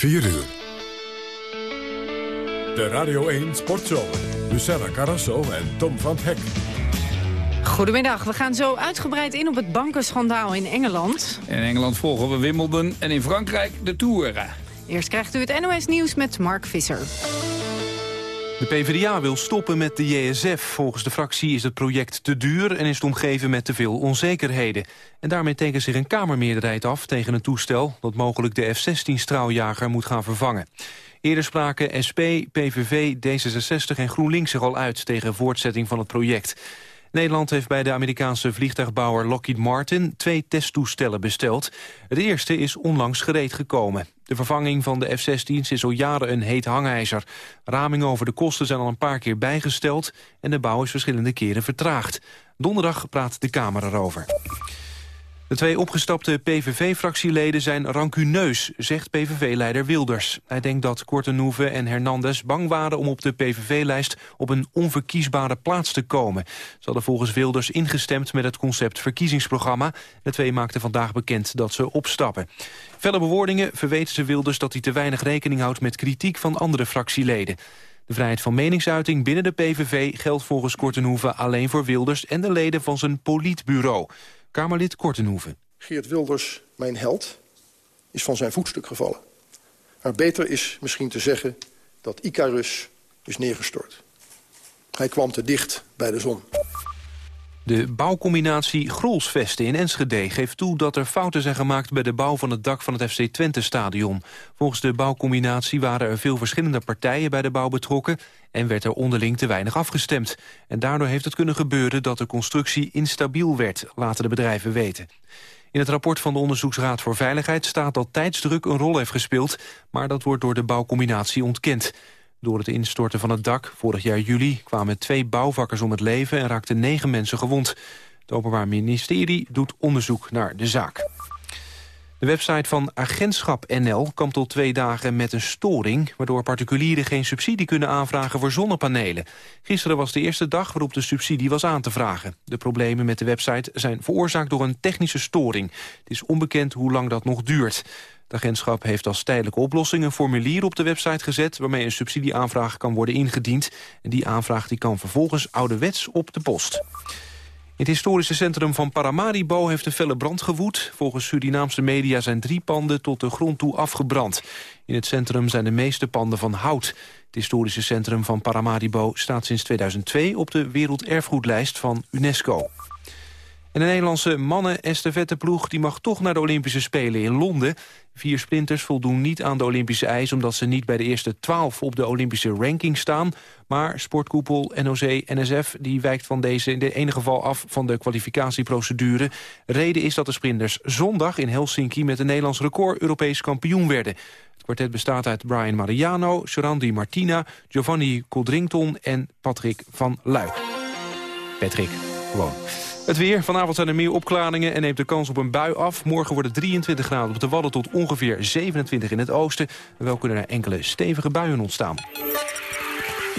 4 uur. De Radio 1 Sportzomer. Lucella Carrasso en Tom van Hek. Goedemiddag, we gaan zo uitgebreid in op het bankenschandaal in Engeland. In Engeland volgen we Wimbledon en in Frankrijk de Tour. Eerst krijgt u het NOS Nieuws met Mark Visser. De PvdA wil stoppen met de JSF. Volgens de fractie is het project te duur en is het omgeven met te veel onzekerheden. En daarmee tekent zich een Kamermeerderheid af tegen een toestel... dat mogelijk de F-16-straaljager moet gaan vervangen. Eerder spraken SP, PVV, D66 en GroenLinks zich al uit... tegen voortzetting van het project. Nederland heeft bij de Amerikaanse vliegtuigbouwer Lockheed Martin twee testtoestellen besteld. Het eerste is onlangs gereed gekomen. De vervanging van de F-16 is al jaren een heet hangijzer. Ramingen over de kosten zijn al een paar keer bijgesteld... en de bouw is verschillende keren vertraagd. Donderdag praat de Kamer erover. De twee opgestapte PVV-fractieleden zijn rancuneus, zegt PVV-leider Wilders. Hij denkt dat Kortenhoeven en Hernandez bang waren om op de PVV-lijst op een onverkiesbare plaats te komen. Ze hadden volgens Wilders ingestemd met het concept verkiezingsprogramma. De twee maakten vandaag bekend dat ze opstappen. Felle bewoordingen verweten ze Wilders dat hij te weinig rekening houdt met kritiek van andere fractieleden. De vrijheid van meningsuiting binnen de PVV geldt volgens Kortenhoeven alleen voor Wilders en de leden van zijn politbureau. Kamerlid Kortenhoeven. Geert Wilders, mijn held, is van zijn voetstuk gevallen. Maar beter is misschien te zeggen dat Icarus is neergestort. Hij kwam te dicht bij de zon. De bouwcombinatie Grolsvesten in Enschede geeft toe dat er fouten zijn gemaakt bij de bouw van het dak van het FC Twente-stadion. Volgens de bouwcombinatie waren er veel verschillende partijen bij de bouw betrokken en werd er onderling te weinig afgestemd. En daardoor heeft het kunnen gebeuren dat de constructie instabiel werd, laten de bedrijven weten. In het rapport van de Onderzoeksraad voor Veiligheid staat dat tijdsdruk een rol heeft gespeeld, maar dat wordt door de bouwcombinatie ontkend. Door het instorten van het dak vorig jaar juli kwamen twee bouwvakkers om het leven en raakten negen mensen gewond. Het Openbaar Ministerie doet onderzoek naar de zaak. De website van Agentschap NL kwam tot twee dagen met een storing... waardoor particulieren geen subsidie kunnen aanvragen voor zonnepanelen. Gisteren was de eerste dag waarop de subsidie was aan te vragen. De problemen met de website zijn veroorzaakt door een technische storing. Het is onbekend hoe lang dat nog duurt. Het agentschap heeft als tijdelijke oplossing een formulier op de website gezet... waarmee een subsidieaanvraag kan worden ingediend. En die aanvraag die kan vervolgens ouderwets op de post. In het historische centrum van Paramaribo heeft een felle brand gewoed. Volgens Surinaamse media zijn drie panden tot de grond toe afgebrand. In het centrum zijn de meeste panden van hout. Het historische centrum van Paramaribo staat sinds 2002 op de werelderfgoedlijst van UNESCO. En de Nederlandse mannen-estafetteploeg mag toch naar de Olympische Spelen in Londen. Vier sprinters voldoen niet aan de Olympische eis... omdat ze niet bij de eerste twaalf op de Olympische ranking staan. Maar sportkoepel NOC-NSF die wijkt van deze in de enige geval af... van de kwalificatieprocedure. Reden is dat de sprinters zondag in Helsinki... met een Nederlands record Europees kampioen werden. Het kwartet bestaat uit Brian Mariano, Sorandi Martina... Giovanni Coldrington en Patrick van Luik. Patrick, gewoon. Het weer. Vanavond zijn er meer opklaringen en neemt de kans op een bui af. Morgen wordt het 23 graden op de Wadden tot ongeveer 27 in het oosten. Wel kunnen er enkele stevige buien ontstaan.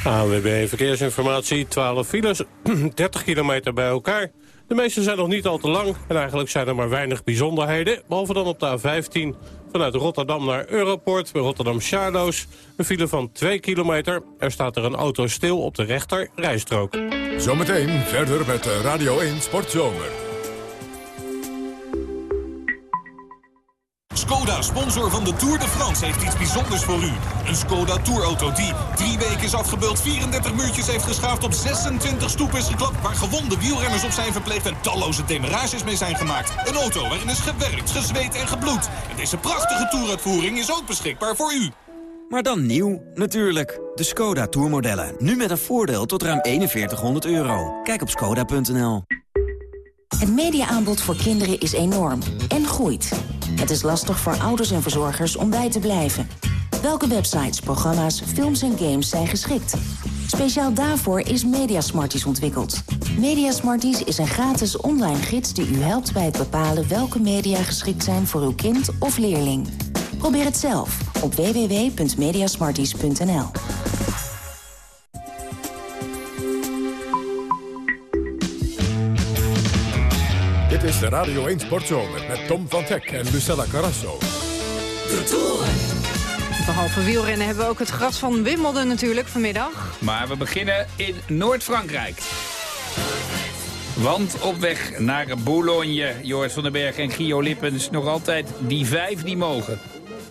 AWB Verkeersinformatie, 12 files, 30 kilometer bij elkaar. De meeste zijn nog niet al te lang en eigenlijk zijn er maar weinig bijzonderheden. Behalve dan op de A15 vanuit Rotterdam naar Europort bij Rotterdam-Charloes. Een file van 2 kilometer. Er staat er een auto stil op de rechter rijstrook. Zometeen verder met Radio 1 Sportzomer. Skoda, sponsor van de Tour de France, heeft iets bijzonders voor u. Een Skoda Tourauto die drie weken is afgebeeld, 34 muurtjes heeft geschaafd, op 26 stoepen is geklapt, waar gewonde wielrenners op zijn verpleegd en talloze demarages mee zijn gemaakt. Een auto waarin is gewerkt, gezweet en gebloed. En deze prachtige toeruitvoering is ook beschikbaar voor u. Maar dan nieuw, natuurlijk. De Skoda Tourmodellen. Nu met een voordeel tot ruim 4100 euro. Kijk op skoda.nl. Het mediaaanbod voor kinderen is enorm en groeit. Het is lastig voor ouders en verzorgers om bij te blijven. Welke websites, programma's, films en games zijn geschikt? Speciaal daarvoor is Mediasmarties ontwikkeld. Mediasmarties is een gratis online gids die u helpt bij het bepalen welke media geschikt zijn voor uw kind of leerling. Probeer het zelf op www.mediasmarties.nl. Dit is de Radio 1 Sportzomer met Tom van Hek en Lucella Carrasso. De Tour. Behalve wielrennen hebben we ook het gras van Wimbledon natuurlijk vanmiddag. Maar we beginnen in Noord-Frankrijk. Want op weg naar Boulogne, Joris van den Berg en Gio Lippens... nog altijd die vijf die mogen.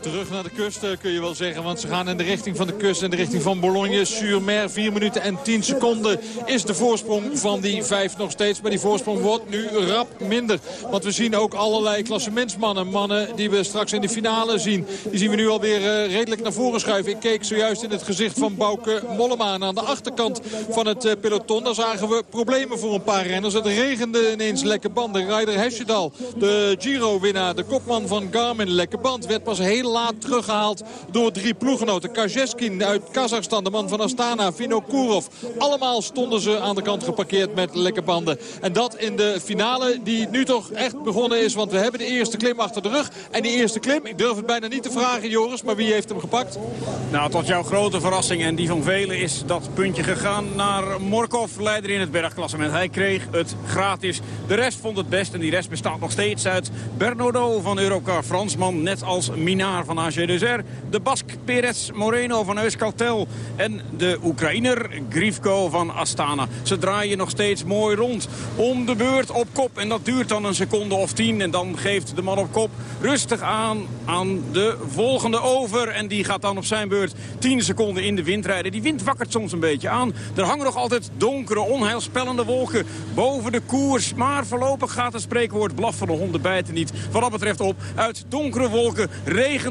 Terug naar de kust eh, kun je wel zeggen. Want ze gaan in de richting van de kust. In de richting van Boulogne. Sur-Mer. 4 minuten en 10 seconden is de voorsprong van die vijf nog steeds. Maar die voorsprong wordt nu rap minder. Want we zien ook allerlei klassementsmannen. Mannen die we straks in de finale zien. Die zien we nu alweer uh, redelijk naar voren schuiven. Ik keek zojuist in het gezicht van Bouke Mollema. aan de achterkant van het uh, peloton. Daar zagen we problemen voor een paar renners. Het regende ineens lekke banden. Ryder Hesjedal, de Giro-winnaar. De kopman van Garmin, lekke band. Werd pas heel laat teruggehaald door drie ploeggenoten. Kajeskin uit Kazachstan, de man van Astana, Vino Kurov. Allemaal stonden ze aan de kant geparkeerd met lekke banden. En dat in de finale die nu toch echt begonnen is. Want we hebben de eerste klim achter de rug. En die eerste klim, ik durf het bijna niet te vragen Joris, maar wie heeft hem gepakt? Nou, tot jouw grote verrassing en die van velen is dat puntje gegaan naar Morkov, leider in het bergklassement. Hij kreeg het gratis. De rest vond het best en die rest bestaat nog steeds uit Bernardo van Eurocar, Fransman, net als Van AG Deser. De Bask Perez Moreno van Euskaltel. En de Oekraïner Grifko van Astana. Ze draaien nog steeds mooi rond. Om de beurt op kop. En dat duurt dan een seconde of tien. En dan geeft de man op kop rustig aan aan de volgende over. En die gaat dan op zijn beurt 10 seconden in de wind rijden. Die wind wakkert soms een beetje aan. Er hangen nog altijd donkere, onheilspellende wolken boven de koers. Maar voorlopig gaat het spreekwoord blaf van de honden bijten niet. Wat dat betreft op. Uit donkere wolken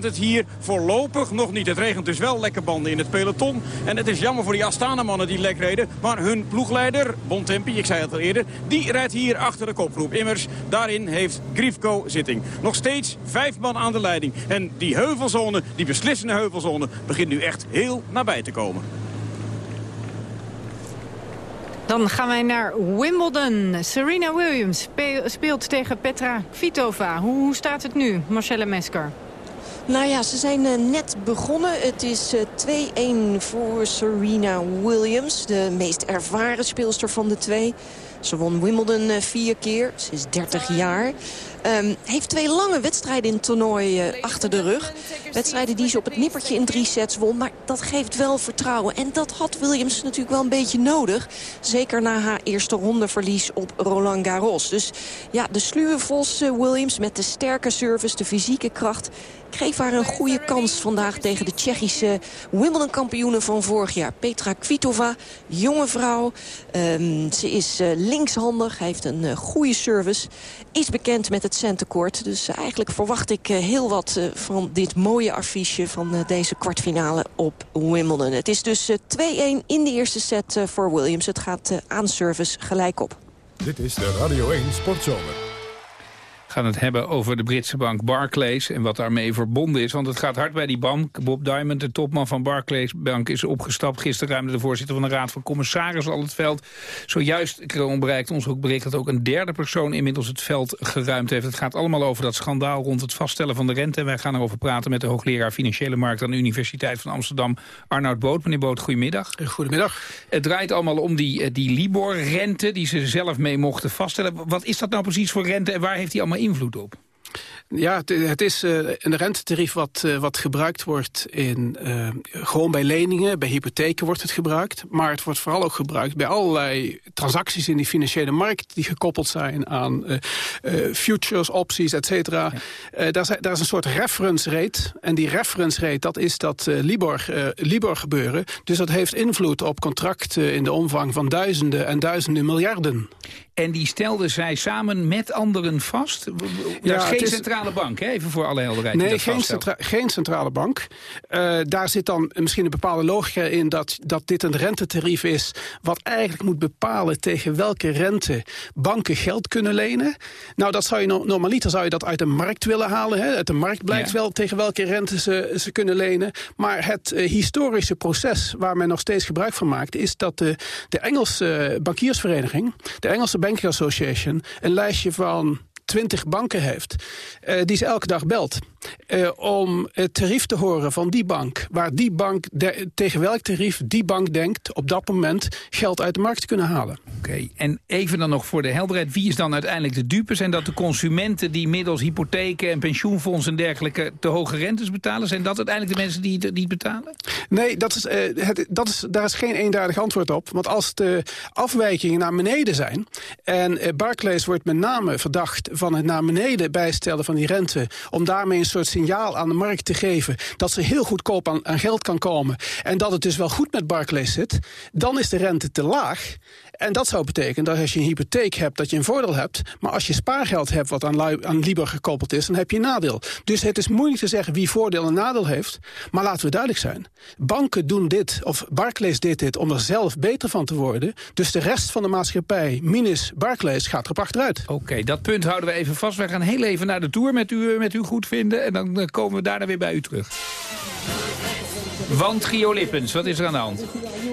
het hier voorlopig nog niet. Het regent dus wel lekker banden in het peloton. En het is jammer voor die Astana-mannen die lek reden. Maar hun ploegleider, Bontempi, ik zei het al eerder... die rijdt hier achter de kopgroep. Immers, daarin heeft Grifko zitting. Nog steeds vijf man aan de leiding. En die heuvelzone, die beslissende heuvelzone... begint nu echt heel nabij te komen. Dan gaan wij naar Wimbledon. Serena Williams speelt tegen Petra Kvitova. Hoe staat het nu, Marcella Mesker? Nou ja, ze zijn uh, net begonnen. Het is uh, 2-1 voor Serena Williams. De meest ervaren speelster van de twee. Ze won Wimbledon uh, vier keer. Ze is 30 jaar. Um, heeft twee lange wedstrijden in het toernooi uh, achter de rug. Wedstrijden die ze op het nippertje in drie sets won. Maar dat geeft wel vertrouwen. En dat had Williams natuurlijk wel een beetje nodig. Zeker na haar eerste rondeverlies op Roland Garros. Dus ja, de sluwe Vos uh, Williams met de sterke service, de fysieke kracht kreeg haar een goede kans vandaag tegen de Tsjechische Wimbledon-kampioene van vorig jaar. Petra Kvitova, jonge vrouw. Um, ze is uh, linkshandig, heeft een goede service. Is bekend met het centekort. Dus eigenlijk verwacht ik uh, heel wat uh, van dit mooie affiche van uh, deze kwartfinale op Wimbledon. Het is dus 2-1 in de eerste set voor Williams. Het gaat aan service gelijk op. Dit is de Radio 1 Sportzomer gaan het hebben over de Britse bank Barclays en wat daarmee verbonden is. Want het gaat hard bij die bank. Bob Diamond, de topman van Barclays Bank, is opgestapt. Gisteren ruimde de voorzitter van de Raad van Commissarissen al het veld. Zojuist bereikt ons ook bericht dat ook een derde persoon inmiddels het veld geruimd heeft. Het gaat allemaal over dat schandaal rond het vaststellen van de rente. En wij gaan erover praten met de hoogleraar Financiële Markt aan de Universiteit van Amsterdam, Arnoud Boot. Meneer Boot, goedemiddag. Goedemiddag. Het draait allemaal om die, eh, die Libor-rente die ze zelf mee mochten vaststellen. Wat is dat nou precies voor rente en waar heeft die allemaal invloed op? Ja, het, is uh, een rentetarief wat, uh, wat gebruikt wordt in, uh, gewoon bij leningen, bij hypotheken wordt het gebruikt. Maar het wordt vooral ook gebruikt bij allerlei transacties in die financiële markt die gekoppeld zijn aan futures, opties, et cetera. Ja. daar, daar, is een soort reference rate. En die reference rate, dat is dat Libor, Libor gebeuren. Dus dat heeft invloed op contracten in de omvang van duizenden en duizenden miljarden. En die stelden zij samen met anderen vast? Ja, is geen is... centrale bank, hè? even voor alle helderheid. Nee, geen, centra geen, centrale bank. Uh, daar zit dan misschien een bepaalde logica in... Dat, dat dit een rentetarief is wat eigenlijk moet bepalen... tegen welke rente banken geld kunnen lenen. Nou, dat zou je normaliter zou je dat uit de markt willen halen. Hè? Uit de markt blijkt ja. wel tegen welke rente ze, ze kunnen lenen. Maar het uh, historische proces waar men nog steeds gebruik van maakt... is dat de, de Engelse bankiersvereniging... de Engelse Banking Association een lijstje van 20 banken heeft, uh, die ze elke dag belt. Uh, om het tarief te horen van die bank... waar die bank tegen welk tarief die bank denkt op dat moment geld uit de markt te kunnen halen. Oké, en even dan nog voor de helderheid. Wie is dan uiteindelijk de dupe? Zijn dat de consumenten die middels hypotheken en pensioenfondsen en dergelijke... te hoge rentes betalen? Zijn dat uiteindelijk de mensen die, die betalen? Nee, dat is, uh, het, dat is, daar is geen eenduidig antwoord op. Want als de afwijkingen naar beneden zijn... en uh, Barclays wordt met name verdacht van het naar beneden bijstellen van die rente... om daarmee een soort signaal aan de markt te geven... dat ze heel goedkoop aan, aan geld kan komen... en dat het dus wel goed met Barclays zit... dan is de rente te laag. En dat zou betekenen dat als je een hypotheek hebt, dat je een voordeel hebt. Maar als je spaargeld hebt wat aan, aan gekoppeld is, dan heb je een nadeel. Dus het is moeilijk te zeggen wie voordeel en nadeel heeft. Maar laten we duidelijk zijn. Banken doen dit, of Barclays deed dit, om er zelf beter van te worden. Dus de rest van de maatschappij, minus Barclays, gaat erop achteruit. Oké, dat punt houden we even vast. We gaan heel even naar de Tour met u, met u goed vinden. En dan komen we daarna weer bij u terug. Want Gio Lippens, wat is er aan de hand?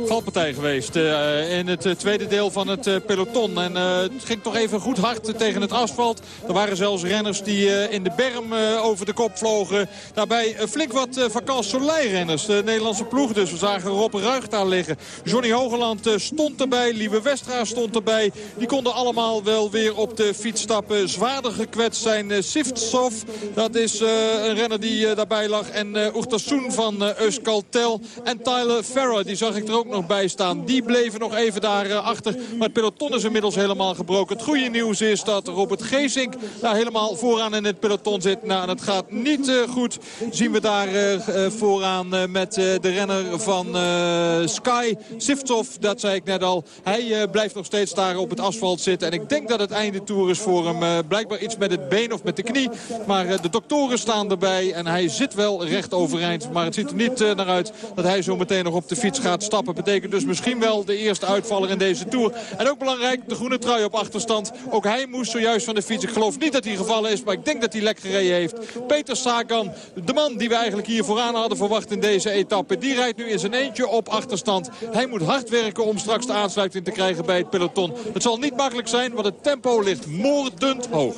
Valpartij geweest uh, in het uh, tweede deel van het uh, peloton. En het ging toch even goed hard tegen het asfalt. Er waren zelfs renners die in de berm over de kop vlogen. Daarbij flink wat Vakant Soleil-renners. De Nederlandse ploeg dus. We zagen Rob Ruig daar liggen. Johnny Hogeland stond erbij. Lieve Westra stond erbij. Die konden allemaal wel weer op de fiets stappen. Zwaarder gekwetst zijn Siftsov. Dat is een renner die daarbij lag. En uh, van Euskaltel. En Tyler Farrer, die zag ik er ook nog nog bij staan. Die bleven nog even daar eh, achter. Maar het peloton is inmiddels helemaal gebroken. Het goede nieuws is dat Robert Geesink daar helemaal vooraan in het peloton zit. Nou, het gaat niet uh, goed. Zien we daar uh, vooraan met de renner van Sky, Siftsov. Dat zei ik net al. Hij blijft nog steeds daar op het asfalt zitten. En ik denk dat het einde toer is voor hem. blijkbaar iets met het been of met de knie. Maar de doktoren staan erbij. En hij zit wel recht overeind. Maar het ziet er niet naar uit dat hij zo meteen nog op de fiets gaat stappen betekent dus misschien wel de eerste uitvaller in deze Tour. En ook belangrijk, de groene trui op achterstand. Ook hij moest zojuist van de fiets. Ik geloof niet dat hij gevallen is, maar ik denk dat hij lekker gereden heeft. Peter Sagan, de man die we eigenlijk hier vooraan hadden verwacht in deze etappe. Die rijdt nu in zijn eentje op achterstand. Hij moet hard werken om straks de aansluiting te krijgen bij het peloton. Het zal niet makkelijk zijn, want het tempo ligt moordend hoog.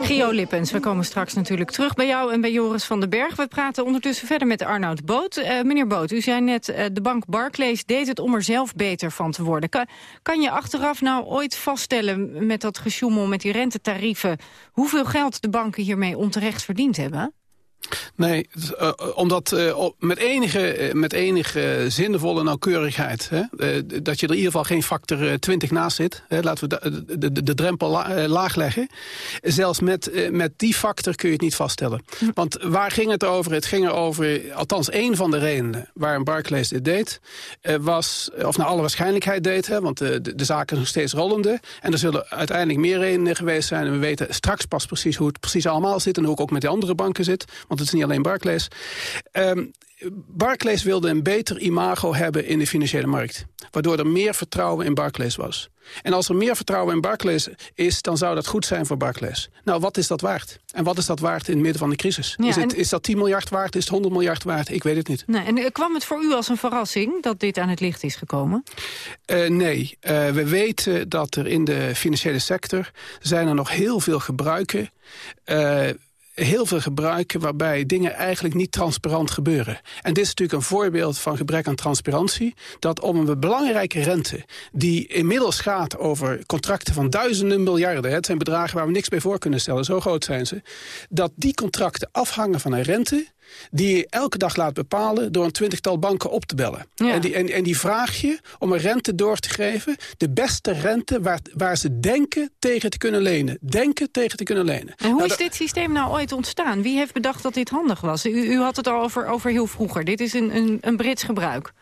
Gio Lippens, we komen straks natuurlijk terug bij jou en bij Joris van den Berg. We praten ondertussen verder met Arnoud Boot. Uh, meneer Boot, u zei net, uh, de bank Barclays deed het om er zelf beter van te worden. Kan, kan je achteraf nou ooit vaststellen met dat gesjoemel, met die rentetarieven... hoeveel geld de banken hiermee onterecht verdiend hebben? Nee, uh, omdat uh, met, enige, met enige zinvolle nauwkeurigheid... Hè, dat je er in ieder geval geen factor 20 naast zit... Hè, laten we de, de, de, de drempel la, laag leggen. Zelfs met, met die factor kun je het niet vaststellen. Hm. Want waar ging het over? Het ging erover, althans één van de redenen... waarom Barclays dit deed, was, of naar alle waarschijnlijkheid deed... Hè, want de, de, de zaken nog steeds rollende. En er zullen uiteindelijk meer redenen geweest zijn... en we weten straks pas precies hoe het precies allemaal zit... en hoe het ook met die andere banken zit want het is niet alleen Barclays. Um, Barclays wilde een beter imago hebben in de financiële markt. Waardoor er meer vertrouwen in Barclays was. En als er meer vertrouwen in Barclays is, dan zou dat goed zijn voor Barclays. Nou, wat is dat waard? En wat is dat waard in het midden van de crisis? is, het, is dat 10 miljard waard? Is het 100 miljard waard? Ik weet het niet. Nee, en eh, kwam het voor u als een verrassing dat dit aan het licht is gekomen? Uh, nee. Uh, we weten dat er in de financiële sector... zijn er nog heel veel gebruiken... Uh, heel veel gebruiken waarbij dingen eigenlijk niet transparant gebeuren. En dit is natuurlijk een voorbeeld van gebrek aan transparantie. Dat om een belangrijke rente, die inmiddels gaat over contracten van duizenden miljarden... het zijn bedragen waar we niks bij voor kunnen stellen, zo groot zijn ze... dat die contracten afhangen van een rente die je elke dag laat bepalen door een twintigtal banken op te bellen. En, die, en, en die vraag je om een rente door te geven, de beste rente waar, waar ze denken tegen te kunnen lenen. Denken tegen te kunnen lenen. En hoe nou, is dit systeem nou ooit ontstaan? Wie heeft bedacht dat dit handig was? U, u had het al over, over heel vroeger. Dit is een, een, een Brits gebruik.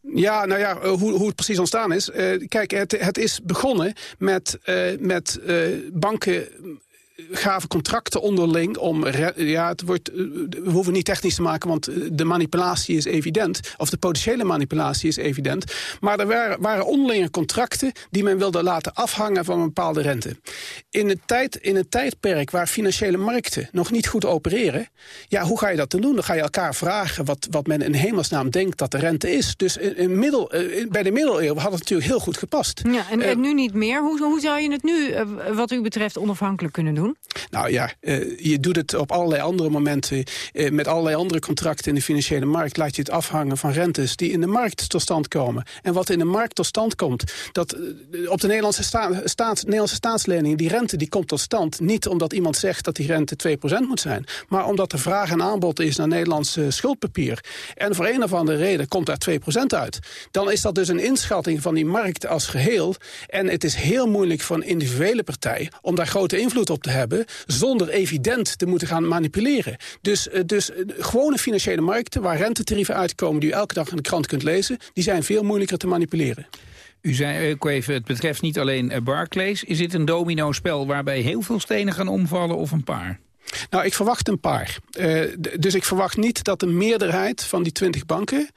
Ja, nou ja, hoe, hoe het precies ontstaan is. Uh, kijk, het, het is begonnen met, uh, met uh, banken gaven contracten onderling om... Ja, het wordt, eh, we hoeven niet technisch te maken, want eh, de manipulatie is evident. Of de potentiële manipulatie is evident. Maar er waren, waren onderlinge contracten die men wilde laten afhangen van een bepaalde rente. In een, tijd, in een tijdperk waar financiële markten nog niet goed opereren... ja, hoe ga je dat dan doen? Dan ga je elkaar vragen wat, wat men in hemelsnaam denkt dat de rente is. Dus in, in middel, eh, bij de middeleeuwen had het natuurlijk heel goed gepast. Ja, en, en nu niet meer. Hoe, hoe zou je het nu, wat u betreft, onafhankelijk kunnen doen? Nou ja, uh, je doet het op allerlei andere momenten. Uh, met allerlei andere contracten in de financiële markt... laat je het afhangen van rentes die in de markt tot stand komen. En wat in de markt tot stand komt... dat uh, op de Nederlandse, sta staats, Nederlandse staatsleningen... die rente die komt tot stand niet omdat iemand zegt... dat die rente 2% moet zijn. Maar omdat er vraag en aanbod is naar Nederlands schuldpapier. En voor een of andere reden komt daar 2% uit. Dan is dat dus een inschatting van die markt als geheel. En het is heel moeilijk voor een individuele partij... om daar grote invloed op te hebben zonder evident te moeten gaan manipuleren. Dus, uh, dus uh, gewone financiële markten waar rentetarieven uitkomen... die u elke dag in de krant kunt lezen, die zijn veel moeilijker te manipuleren. U zei ook even, het betreft niet alleen eh, Barclays. Is dit een domino-spel waarbij heel veel stenen gaan omvallen of een paar? Nou, ik verwacht een paar. Uh, dus ik verwacht niet dat de meerderheid van die 20 banken...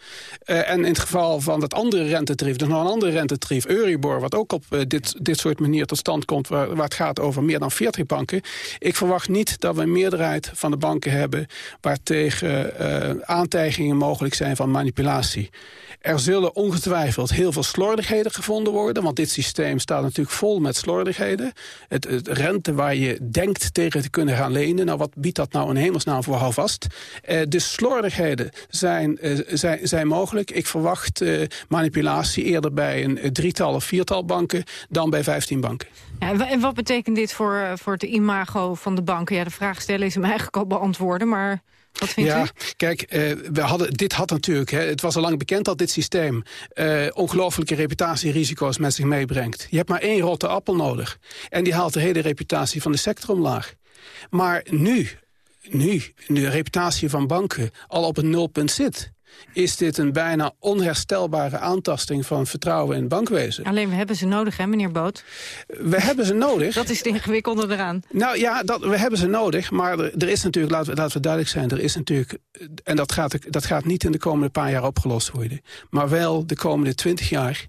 Uh, en in het geval van dat andere rentetarief, dus nog een andere rentetarief... Euribor, wat ook op uh, dit, dit soort manier tot stand komt... Waar, waar, het gaat over meer dan 40 banken... ik verwacht niet dat we een meerderheid van de banken hebben... waar tegen aantijgingen mogelijk zijn van manipulatie. Er zullen ongetwijfeld heel veel slordigheden gevonden worden... want dit systeem staat natuurlijk vol met slordigheden. Het, rente waar je denkt tegen te kunnen gaan lenen nou, wat biedt dat nou in hemelsnaam voor houvast? Uh, dus slordigheden zijn, uh, zijn, zijn mogelijk. Ik verwacht uh, manipulatie eerder bij een drietal of viertal banken... dan bij vijftien banken. Ja, en wat betekent dit voor, voor het imago van de banken? Ja, de vraag stellen is hem eigenlijk al beantwoorden, maar... Wat vindt ja, u? kijk, uh, we hadden, dit had natuurlijk, hè, het was al lang bekend dat dit systeem uh, ongelooflijke reputatierisico's met zich meebrengt. Je hebt maar één rotte appel nodig. En die haalt de hele reputatie van de sector omlaag. Maar nu, nu de reputatie van banken al op een nulpunt zit is dit een bijna onherstelbare aantasting van vertrouwen in het bankwezen. Alleen we hebben ze nodig, hè, meneer Boot? We hebben ze nodig. Dat is het ingewikkelde eraan. Nou ja, dat, we hebben ze nodig, maar er, er is natuurlijk, laten we, laten we duidelijk zijn... er is natuurlijk, en dat gaat, dat gaat niet in de komende paar jaar opgelost worden... maar wel de komende twintig jaar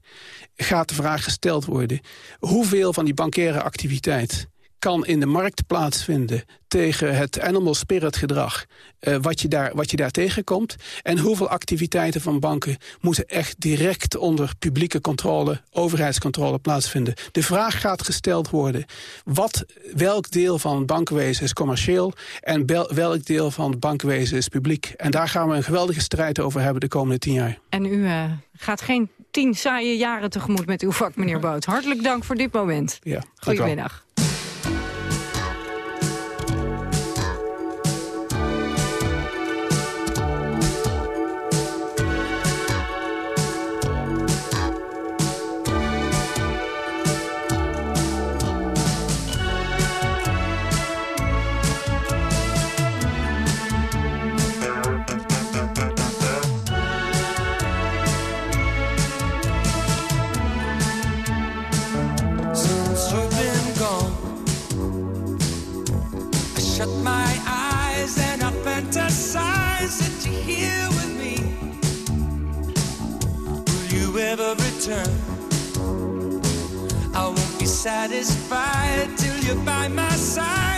gaat de vraag gesteld worden... hoeveel van die bankaire activiteit kan in de markt plaatsvinden tegen het animal spirit gedrag... Uh, wat, je daar, wat je daar tegenkomt. En hoeveel activiteiten van banken moeten echt direct onder publieke controle... overheidscontrole plaatsvinden. De vraag gaat gesteld worden... Wat, welk deel van het bankenwezen is commercieel... en welk deel van het bankenwezen is publiek. En daar gaan we een geweldige strijd over hebben de komende tien jaar. En u uh, gaat geen tien saaie jaren tegemoet met uw vak, meneer Boot. Hartelijk dank voor dit moment. Ja, Goedemiddag. Satisfied till you're by my side.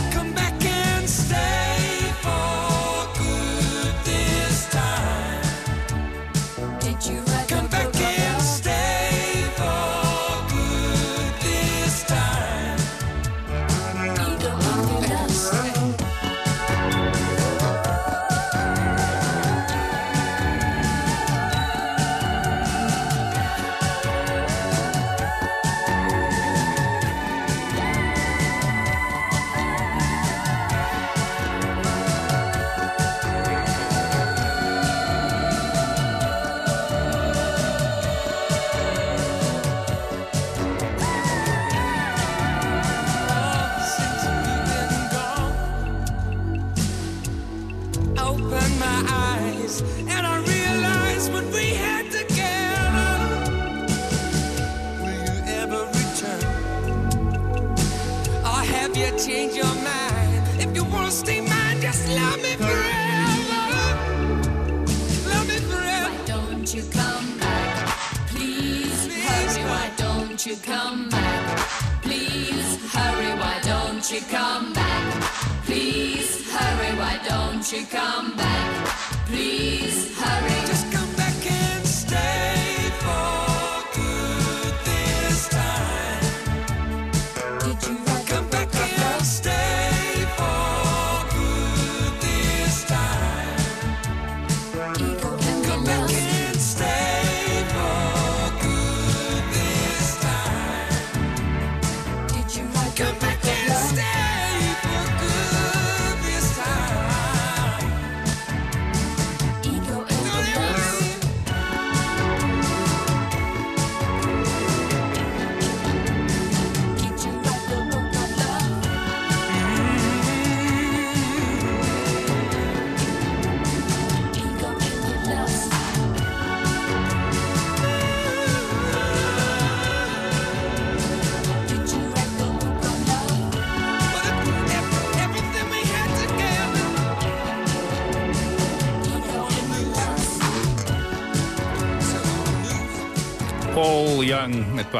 You come back?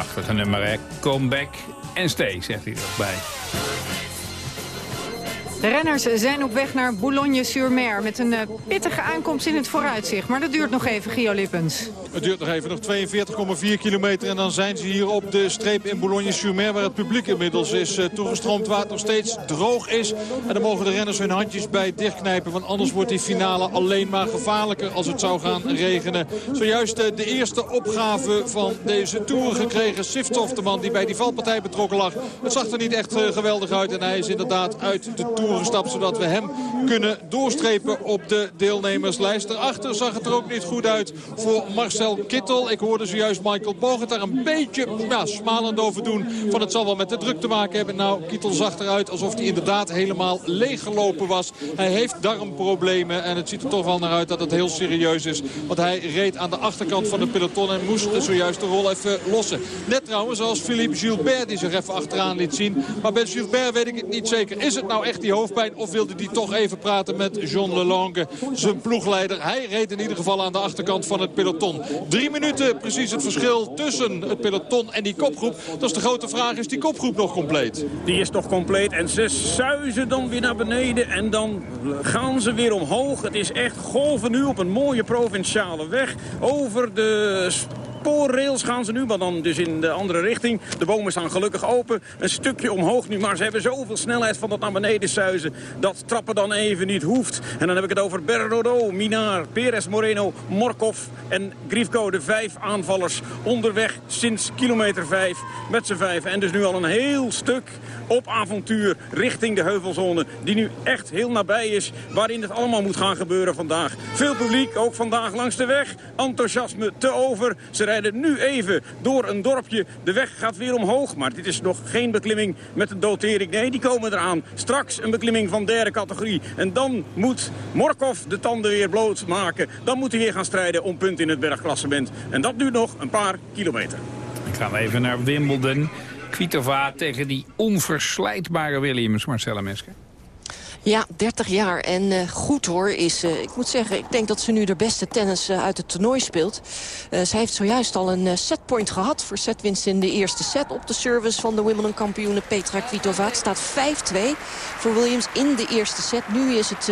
Prachtige nummer, hè. Come back and stay, zegt hij er ook bij. De renners zijn op weg naar Boulogne-sur-Mer... met een eh, pittige aankomst in het vooruitzicht. Maar dat duurt nog even, Gio Lippens. Het duurt nog even, nog 42,4 kilometer. En dan zijn ze hier op de streep in Boulogne-sur-Mer... waar het publiek inmiddels is eh, toegestroomd, waar het nog steeds droog is. En dan mogen de renners hun handjes bij dichtknijpen... want anders wordt die finale alleen maar gevaarlijker als het zou gaan regenen. Zojuist eh, de eerste opgave van deze Tour gekregen. Siftoff, de man die bij die valpartij betrokken lag. Het zag er niet echt eh, geweldig uit en hij is inderdaad uit de Tour gestapt... zodat we hem kunnen doorstrepen op de deelnemerslijst. Daarachter zag het er ook niet goed uit voor Marcel Kittel. Ik hoorde zojuist Michael Bogert daar een beetje ja, smalend over doen. Van het zal wel met de druk te maken hebben. Nou, Kittel zag eruit alsof hij inderdaad helemaal leeggelopen was. Hij heeft darmproblemen en het ziet er toch wel naar uit dat het heel serieus is. Want hij reed aan de achterkant van de peloton en moest zojuist de rol even lossen. Net trouwens zoals Philippe Gilbert die zich even achteraan liet zien. Maar bij Gilbert weet ik het niet zeker. Is het nou echt die hoofdpijn of wilde hij toch even praten met John Lelange, zijn ploegleider. Hij reed in ieder geval aan de achterkant van het peloton. Drie minuten precies het verschil tussen het peloton en die kopgroep. Dat is de grote vraag, is die kopgroep nog compleet? Die is toch compleet. En ze zuizen dan weer naar beneden. En dan gaan ze weer omhoog. Het is echt golven nu op een mooie provinciale weg. Over de spoorrails gaan ze nu, maar dan dus in de andere richting. De bomen staan gelukkig open. Een stukje omhoog nu, maar ze hebben zoveel snelheid van dat naar beneden zuizen. Dat trappen dan even niet hoeft. En dan heb ik het over Bernardo, Minar, Perez Moreno, Morkov en Grifko. De vijf aanvallers onderweg sinds kilometer vijf met z'n vijf. En dus nu al een heel stuk op avontuur richting de heuvelzone. Die nu echt heel nabij is, waarin het allemaal moet gaan gebeuren vandaag. Veel publiek, ook vandaag langs de weg. Enthousiasme te over. Rijden nu even door een dorpje. De weg gaat weer omhoog, maar dit is nog geen beklimming met een dotering. Nee, die komen eraan. Straks een beklimming van derde categorie. En dan moet Morkov de tanden weer bloot maken. Dan moet hij weer gaan strijden om punten in het bergklassement. En dat duurt nog een paar kilometer. Dan gaan we even naar Wimbledon. Kvitova tegen die onverslijtbare Williams, Marcella Mesker. Ja, 30 jaar. En eh, goed hoor is, eh, ik moet zeggen, ik denk dat ze nu de beste tennis eh, uit het toernooi speelt. Ze heeft zojuist al een setpoint gehad voor setwinst in de eerste set. Op de service van de Wimbledon kampioene Petra Kvitova. Het staat 5-2 voor Williams in de eerste set. Nu is het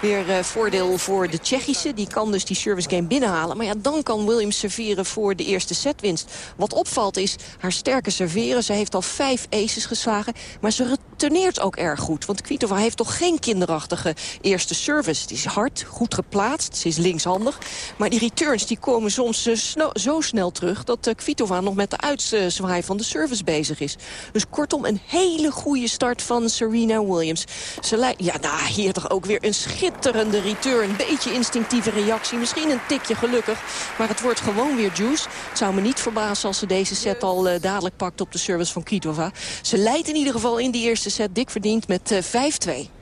weer voordeel voor de Tsjechische. Die kan dus die service game binnenhalen. Maar ja, dan kan Williams serveren voor de eerste setwinst. Wat opvalt is haar sterke serveren. Ze heeft al vijf aces geslagen. Maar ze returneert ook erg goed. Want Kvitova heeft toch geen kinderachtige eerste service. Het is hard, goed geplaatst. Ze is linkshandig. Maar die returns die komen soms eh, zo snel terug... dat eh, Kvitova nog met de uitzwaai van de service bezig is. Dus kortom, een hele goede start van Serena Williams. Ze lijkt, ja, nou, hier toch ook weer een schitterende return. Beetje instinctieve reactie, misschien een tikje gelukkig. Maar het wordt gewoon weer juice. Het zou me niet verbazen als ze deze set al eh, dadelijk pakt op de service van Kvitova. Ze leidt in ieder geval in die eerste set dik verdiend met eh, 5-2.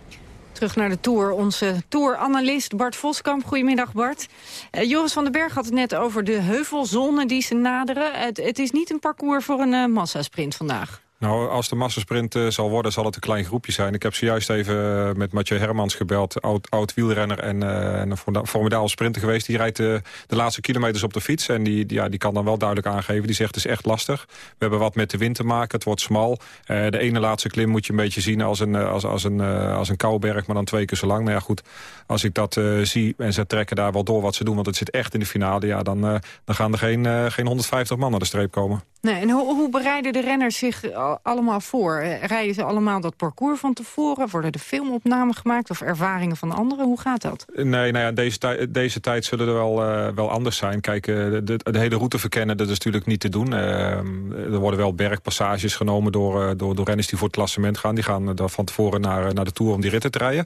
Terug naar de Tour. Onze Tour-analyst Bart Voskamp. Goedemiddag Bart. Eh, Joris van den Berg had het net over de heuvelzone die ze naderen. Het, het is niet een parcours voor een eh, massasprint vandaag. Nou, als de massasprint uh, zal worden, zal het een klein groepje zijn. Ik heb zojuist even uh, met Mathieu Hermans gebeld, oud, oud wielrenner en, uh, en een formidabel sprinter geweest. Die rijdt de laatste kilometers op de fiets en die, ja, die kan dan wel duidelijk aangeven. Die zegt het is echt lastig. We hebben wat met de wind te maken, het wordt smal. de ene laatste klim moet je een beetje zien als een, als, als een, als een kouberg, maar dan twee keer zo lang. Nou ja, goed, als ik dat zie en ze trekken daar wel door wat ze doen, want het zit echt in de finale, ja, dan, dan gaan er geen, geen 150 man naar de streep komen. Nee, en hoe, hoe bereiden de renners zich allemaal voor? Eh, rijden ze allemaal dat parcours van tevoren? Worden er filmopnamen gemaakt of ervaringen van anderen? Hoe gaat dat? Nee, nou ja, deze, deze tijd zullen er wel, wel anders zijn. Kijk, de, de, hele route verkennen, dat is natuurlijk niet te doen. Er worden wel bergpassages genomen door, door, door renners die voor het klassement gaan. Die gaan daar van tevoren naar, naar de Tour om die ritten te rijden.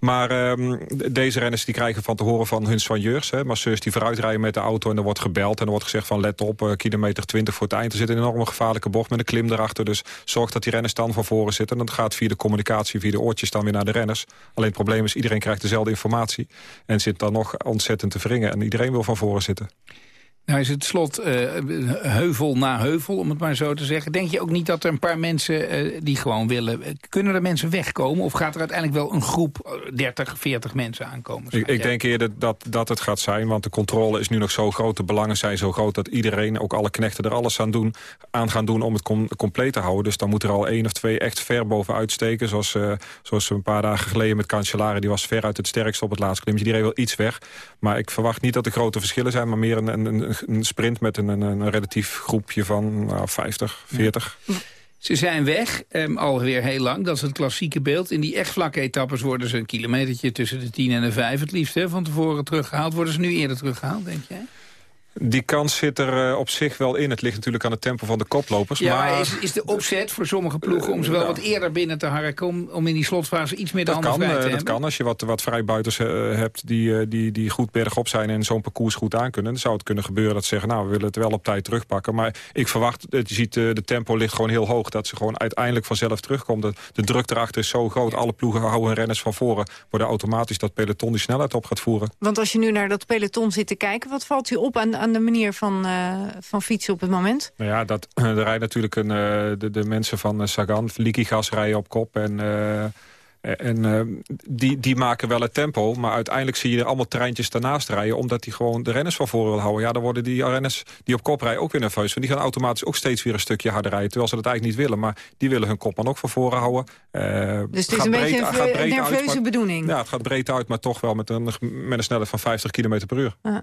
Maar ehm, deze renners die krijgen van te horen van hun soigneurs. Masseurs die vooruitrijden met de auto en er wordt gebeld. En er wordt gezegd van let op, kilometer 20 voor het eind. Er zit een enorme gevaarlijke bocht met een klim erachter. Dus zorg dat die renners dan van voren zitten. En dat gaat via de communicatie, via de oortjes dan weer naar de renners. Alleen het probleem is, iedereen krijgt dezelfde informatie. En zit dan nog ontzettend te wringen. En iedereen wil van voren zitten. Nou is het slot uh, heuvel na heuvel, om het maar zo te zeggen. Denk je ook niet dat er een paar mensen uh, die gewoon willen... kunnen er mensen wegkomen? Of gaat er uiteindelijk wel een groep 30, 40 mensen aankomen? Ik, ik denk eerder dat, dat het gaat zijn, want de controle is nu nog zo groot. De belangen zijn zo groot dat iedereen, ook alle knechten, er alles aan, doen, aan gaan doen... om het com compleet te houden. Dus dan moet er al één of twee echt ver bovenuit steken. Zoals, uh, zoals een paar dagen geleden met Cancellara. Die was ver uit het sterkste op het laatste klimje. Die reed wel iets weg. Maar ik verwacht niet dat er grote verschillen zijn... maar meer een, een, een sprint met een, een, een relatief groepje van nou, 50, 40. Ze zijn weg, um, alweer heel lang. Dat is het klassieke beeld. In die echt vlakke etappes worden ze een kilometertje tussen de 10 en de 5 het liefst. Hè, van tevoren teruggehaald. Worden ze nu eerder teruggehaald, denk jij? Die kans zit er uh, op zich wel in. Het ligt natuurlijk aan het tempo van de koplopers. Ja, maar is, is de opzet voor sommige ploegen om ze wel wat eerder binnen te harken... om, om in die slotfase iets meer de handen vrij te uh, Dat hebben? kan, als je wat, wat vrijbuiters uh, hebt die, die, die goed bergop zijn... en zo'n parcours goed aankunnen. Dan zou het kunnen gebeuren dat ze zeggen... nou, we willen het wel op tijd terugpakken. Maar ik verwacht, je ziet, de tempo ligt gewoon heel hoog. Dat ze gewoon uiteindelijk vanzelf terugkomt. De, de druk erachter is zo groot. Alle ploegen houden hun renners van voren. Worden automatisch dat peloton die snelheid op gaat voeren. Want als je nu naar dat peloton zit te kijken... wat valt u op aan, aan de manier van uh, van fietsen op het moment? Nou ja, dat, er rijden natuurlijk een, uh, de, de mensen van uh, Sagan, Likigas rijden op kop. En, en die, die maken wel het tempo. Maar uiteindelijk zie je er allemaal treintjes daarnaast rijden... omdat die gewoon de renners van voren wil houden. Ja, dan worden die renners die op kop rijden ook weer nerveus. Want die gaan automatisch ook steeds weer een stukje harder rijden. Terwijl ze dat eigenlijk niet willen. Maar die willen hun kopman ook van voren houden. dus het is een beetje een nerveuze uit, bedoeling? Ja, het gaat breed uit, maar toch wel met een, met een snelheid van 50 km per uur. Ah.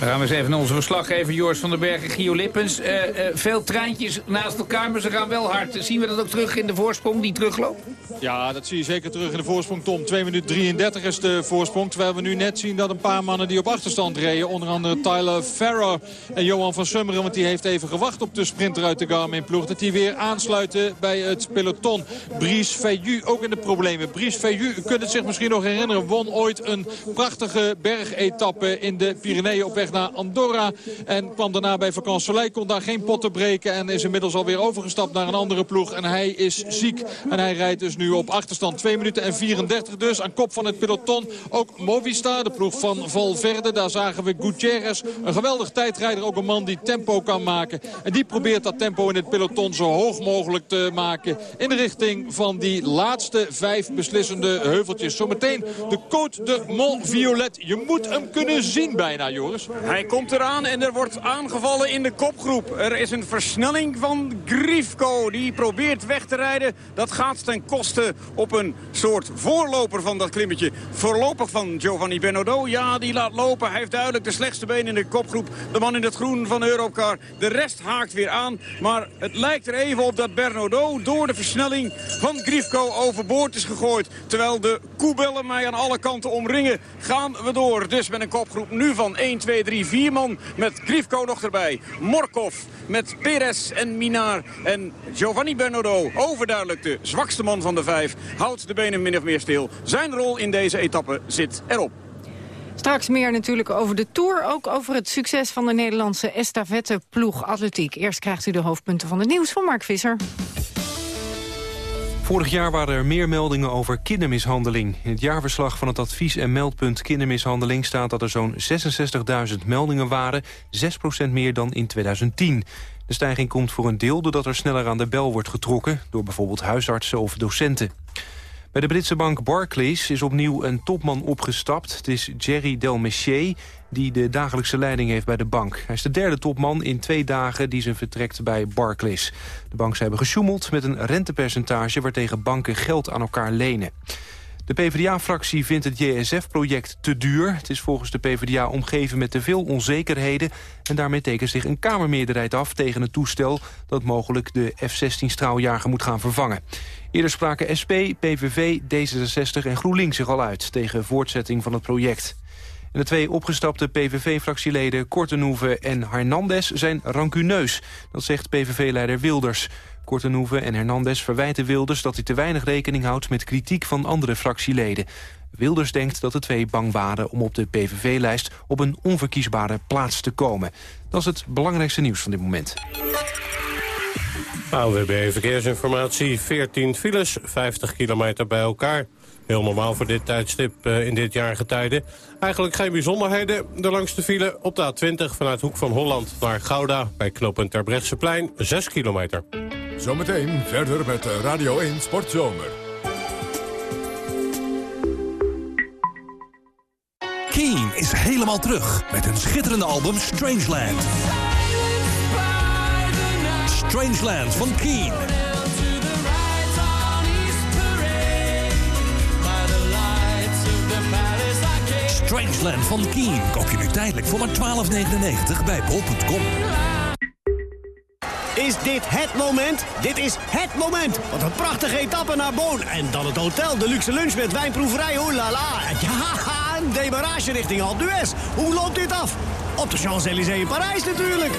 We gaan eens even naar onze verslaggever Joris van den Berg en Gio Lippens. Uh, veel treintjes naast elkaar, maar ze gaan wel hard. Zien we dat ook terug in de voorsprong die terugloopt? Ja, dat zie je zeker terug in de voorsprong, Tom. 2 minuten 33 is de voorsprong. Terwijl we nu net zien dat een paar mannen die op achterstand reden... onder andere Tyler Farrer en Johan van Summeren... want die heeft even gewacht op de sprinter uit de Garmin-ploeg... dat die weer aansluiten bij het peloton. Brice Feiju ook in de problemen. Brice Feiju, u kunt het zich misschien nog herinneren... won ooit een prachtige bergetappe in de Pyreneeën op weg naar Andorra. En kwam daarna bij Vacan Soleil, kon daar geen potten breken. En is inmiddels alweer overgestapt naar een andere ploeg. En hij is ziek. En hij rijdt dus nu op achterstand 2 minuten en 34 dus. Aan kop van het peloton ook Movistar, de ploeg van Valverde. Daar zagen we Gutierrez, een geweldig tijdrijder. Ook een man die tempo kan maken. En die probeert dat tempo in het peloton zo hoog mogelijk te maken. In de richting van die laatste vijf beslissende heuveltjes. Zometeen de Côte de Mont Violet. Je moet hem kunnen zien bijna, Joris. Hij komt eraan en er wordt aangevallen in de kopgroep. Er is een versnelling van Grifko. Die probeert weg te rijden. Dat gaat ten koste op een soort voorloper van dat klimmetje. Voorlopig van Giovanni Benodo. Ja, die laat lopen. Hij heeft duidelijk de slechtste been in de kopgroep. De man in het groen van Europcar. De rest haakt weer aan. Maar het lijkt er even op dat Bernardo door de versnelling van Grifko overboord is gegooid. Terwijl de koebellen mij aan alle kanten omringen. Gaan we door. Dus met een kopgroep nu van 1, 2, 3 drie, met Grifko nog erbij. Morkov met Perez en Minar en Giovanni Bernardo. Overduidelijk de zwakste man van de vijf. Houdt de benen min of meer stil. Zijn rol in deze etappe zit erop. Straks meer natuurlijk over de Tour. Ook over het succes van de Nederlandse estafette ploeg atletiek. Eerst krijgt u de hoofdpunten van het nieuws van Mark Visser. Vorig jaar waren er meer meldingen over kindermishandeling. In het jaarverslag van het advies- en meldpunt kindermishandeling... staat dat er zo'n 66.000 meldingen waren, 6% meer dan in 2010. De stijging komt voor een deel doordat er sneller aan de bel wordt getrokken... door bijvoorbeeld huisartsen of docenten. Bij de Britse bank Barclays is opnieuw een topman opgestapt. Het is Jerry Delmessier die de dagelijkse leiding heeft bij de bank. Hij is de derde topman in twee dagen die zijn vertrekt bij Barclays. De bank hebben gesjoemeld met een rentepercentage... waartegen banken geld aan elkaar lenen. De PvdA-fractie vindt het JSF-project te duur. Het is volgens de PvdA omgeven met te veel onzekerheden... en daarmee tekent zich een Kamermeerderheid af tegen het toestel... dat mogelijk de F-16-straaljager moet gaan vervangen. Eerder spraken SP, PVV, D66 en GroenLinks zich al uit... tegen voortzetting van het project. En de twee opgestapte PVV-fractieleden Kortenhoeven en Hernandez zijn rancuneus. Dat zegt PVV-leider Wilders. Kortenhoeven en Hernandez verwijten Wilders dat hij te weinig rekening houdt met kritiek van andere fractieleden. Wilders denkt dat de twee bang waren om op de PVV-lijst op een onverkiesbare plaats te komen. Dat is het belangrijkste nieuws van dit moment. AWB Verkeersinformatie, 14 files, 50 kilometer bij elkaar. Heel normaal voor dit tijdstip uh, in dit jaar getijden. Eigenlijk geen bijzonderheden. De langste file op de A20 vanuit Hoek van Holland naar Gouda... bij knooppunt Terbrechtseplein, 6 kilometer. Zometeen verder met Radio 1 Sportzomer. Keen is helemaal terug met een schitterende album Strangeland. Strangeland van Keen. Strangeland van Keen koop je nu tijdelijk voor maar 12,99 bij bol.com. Is dit het moment? Dit is het moment. Wat een prachtige etappe naar Boon. En dan het hotel, de luxe lunch met wijnproeverij. Oh la la. Ja, een demarage richting Alpe d'Huez. Hoe loopt dit af? Op de Champs-Élysées in Parijs natuurlijk.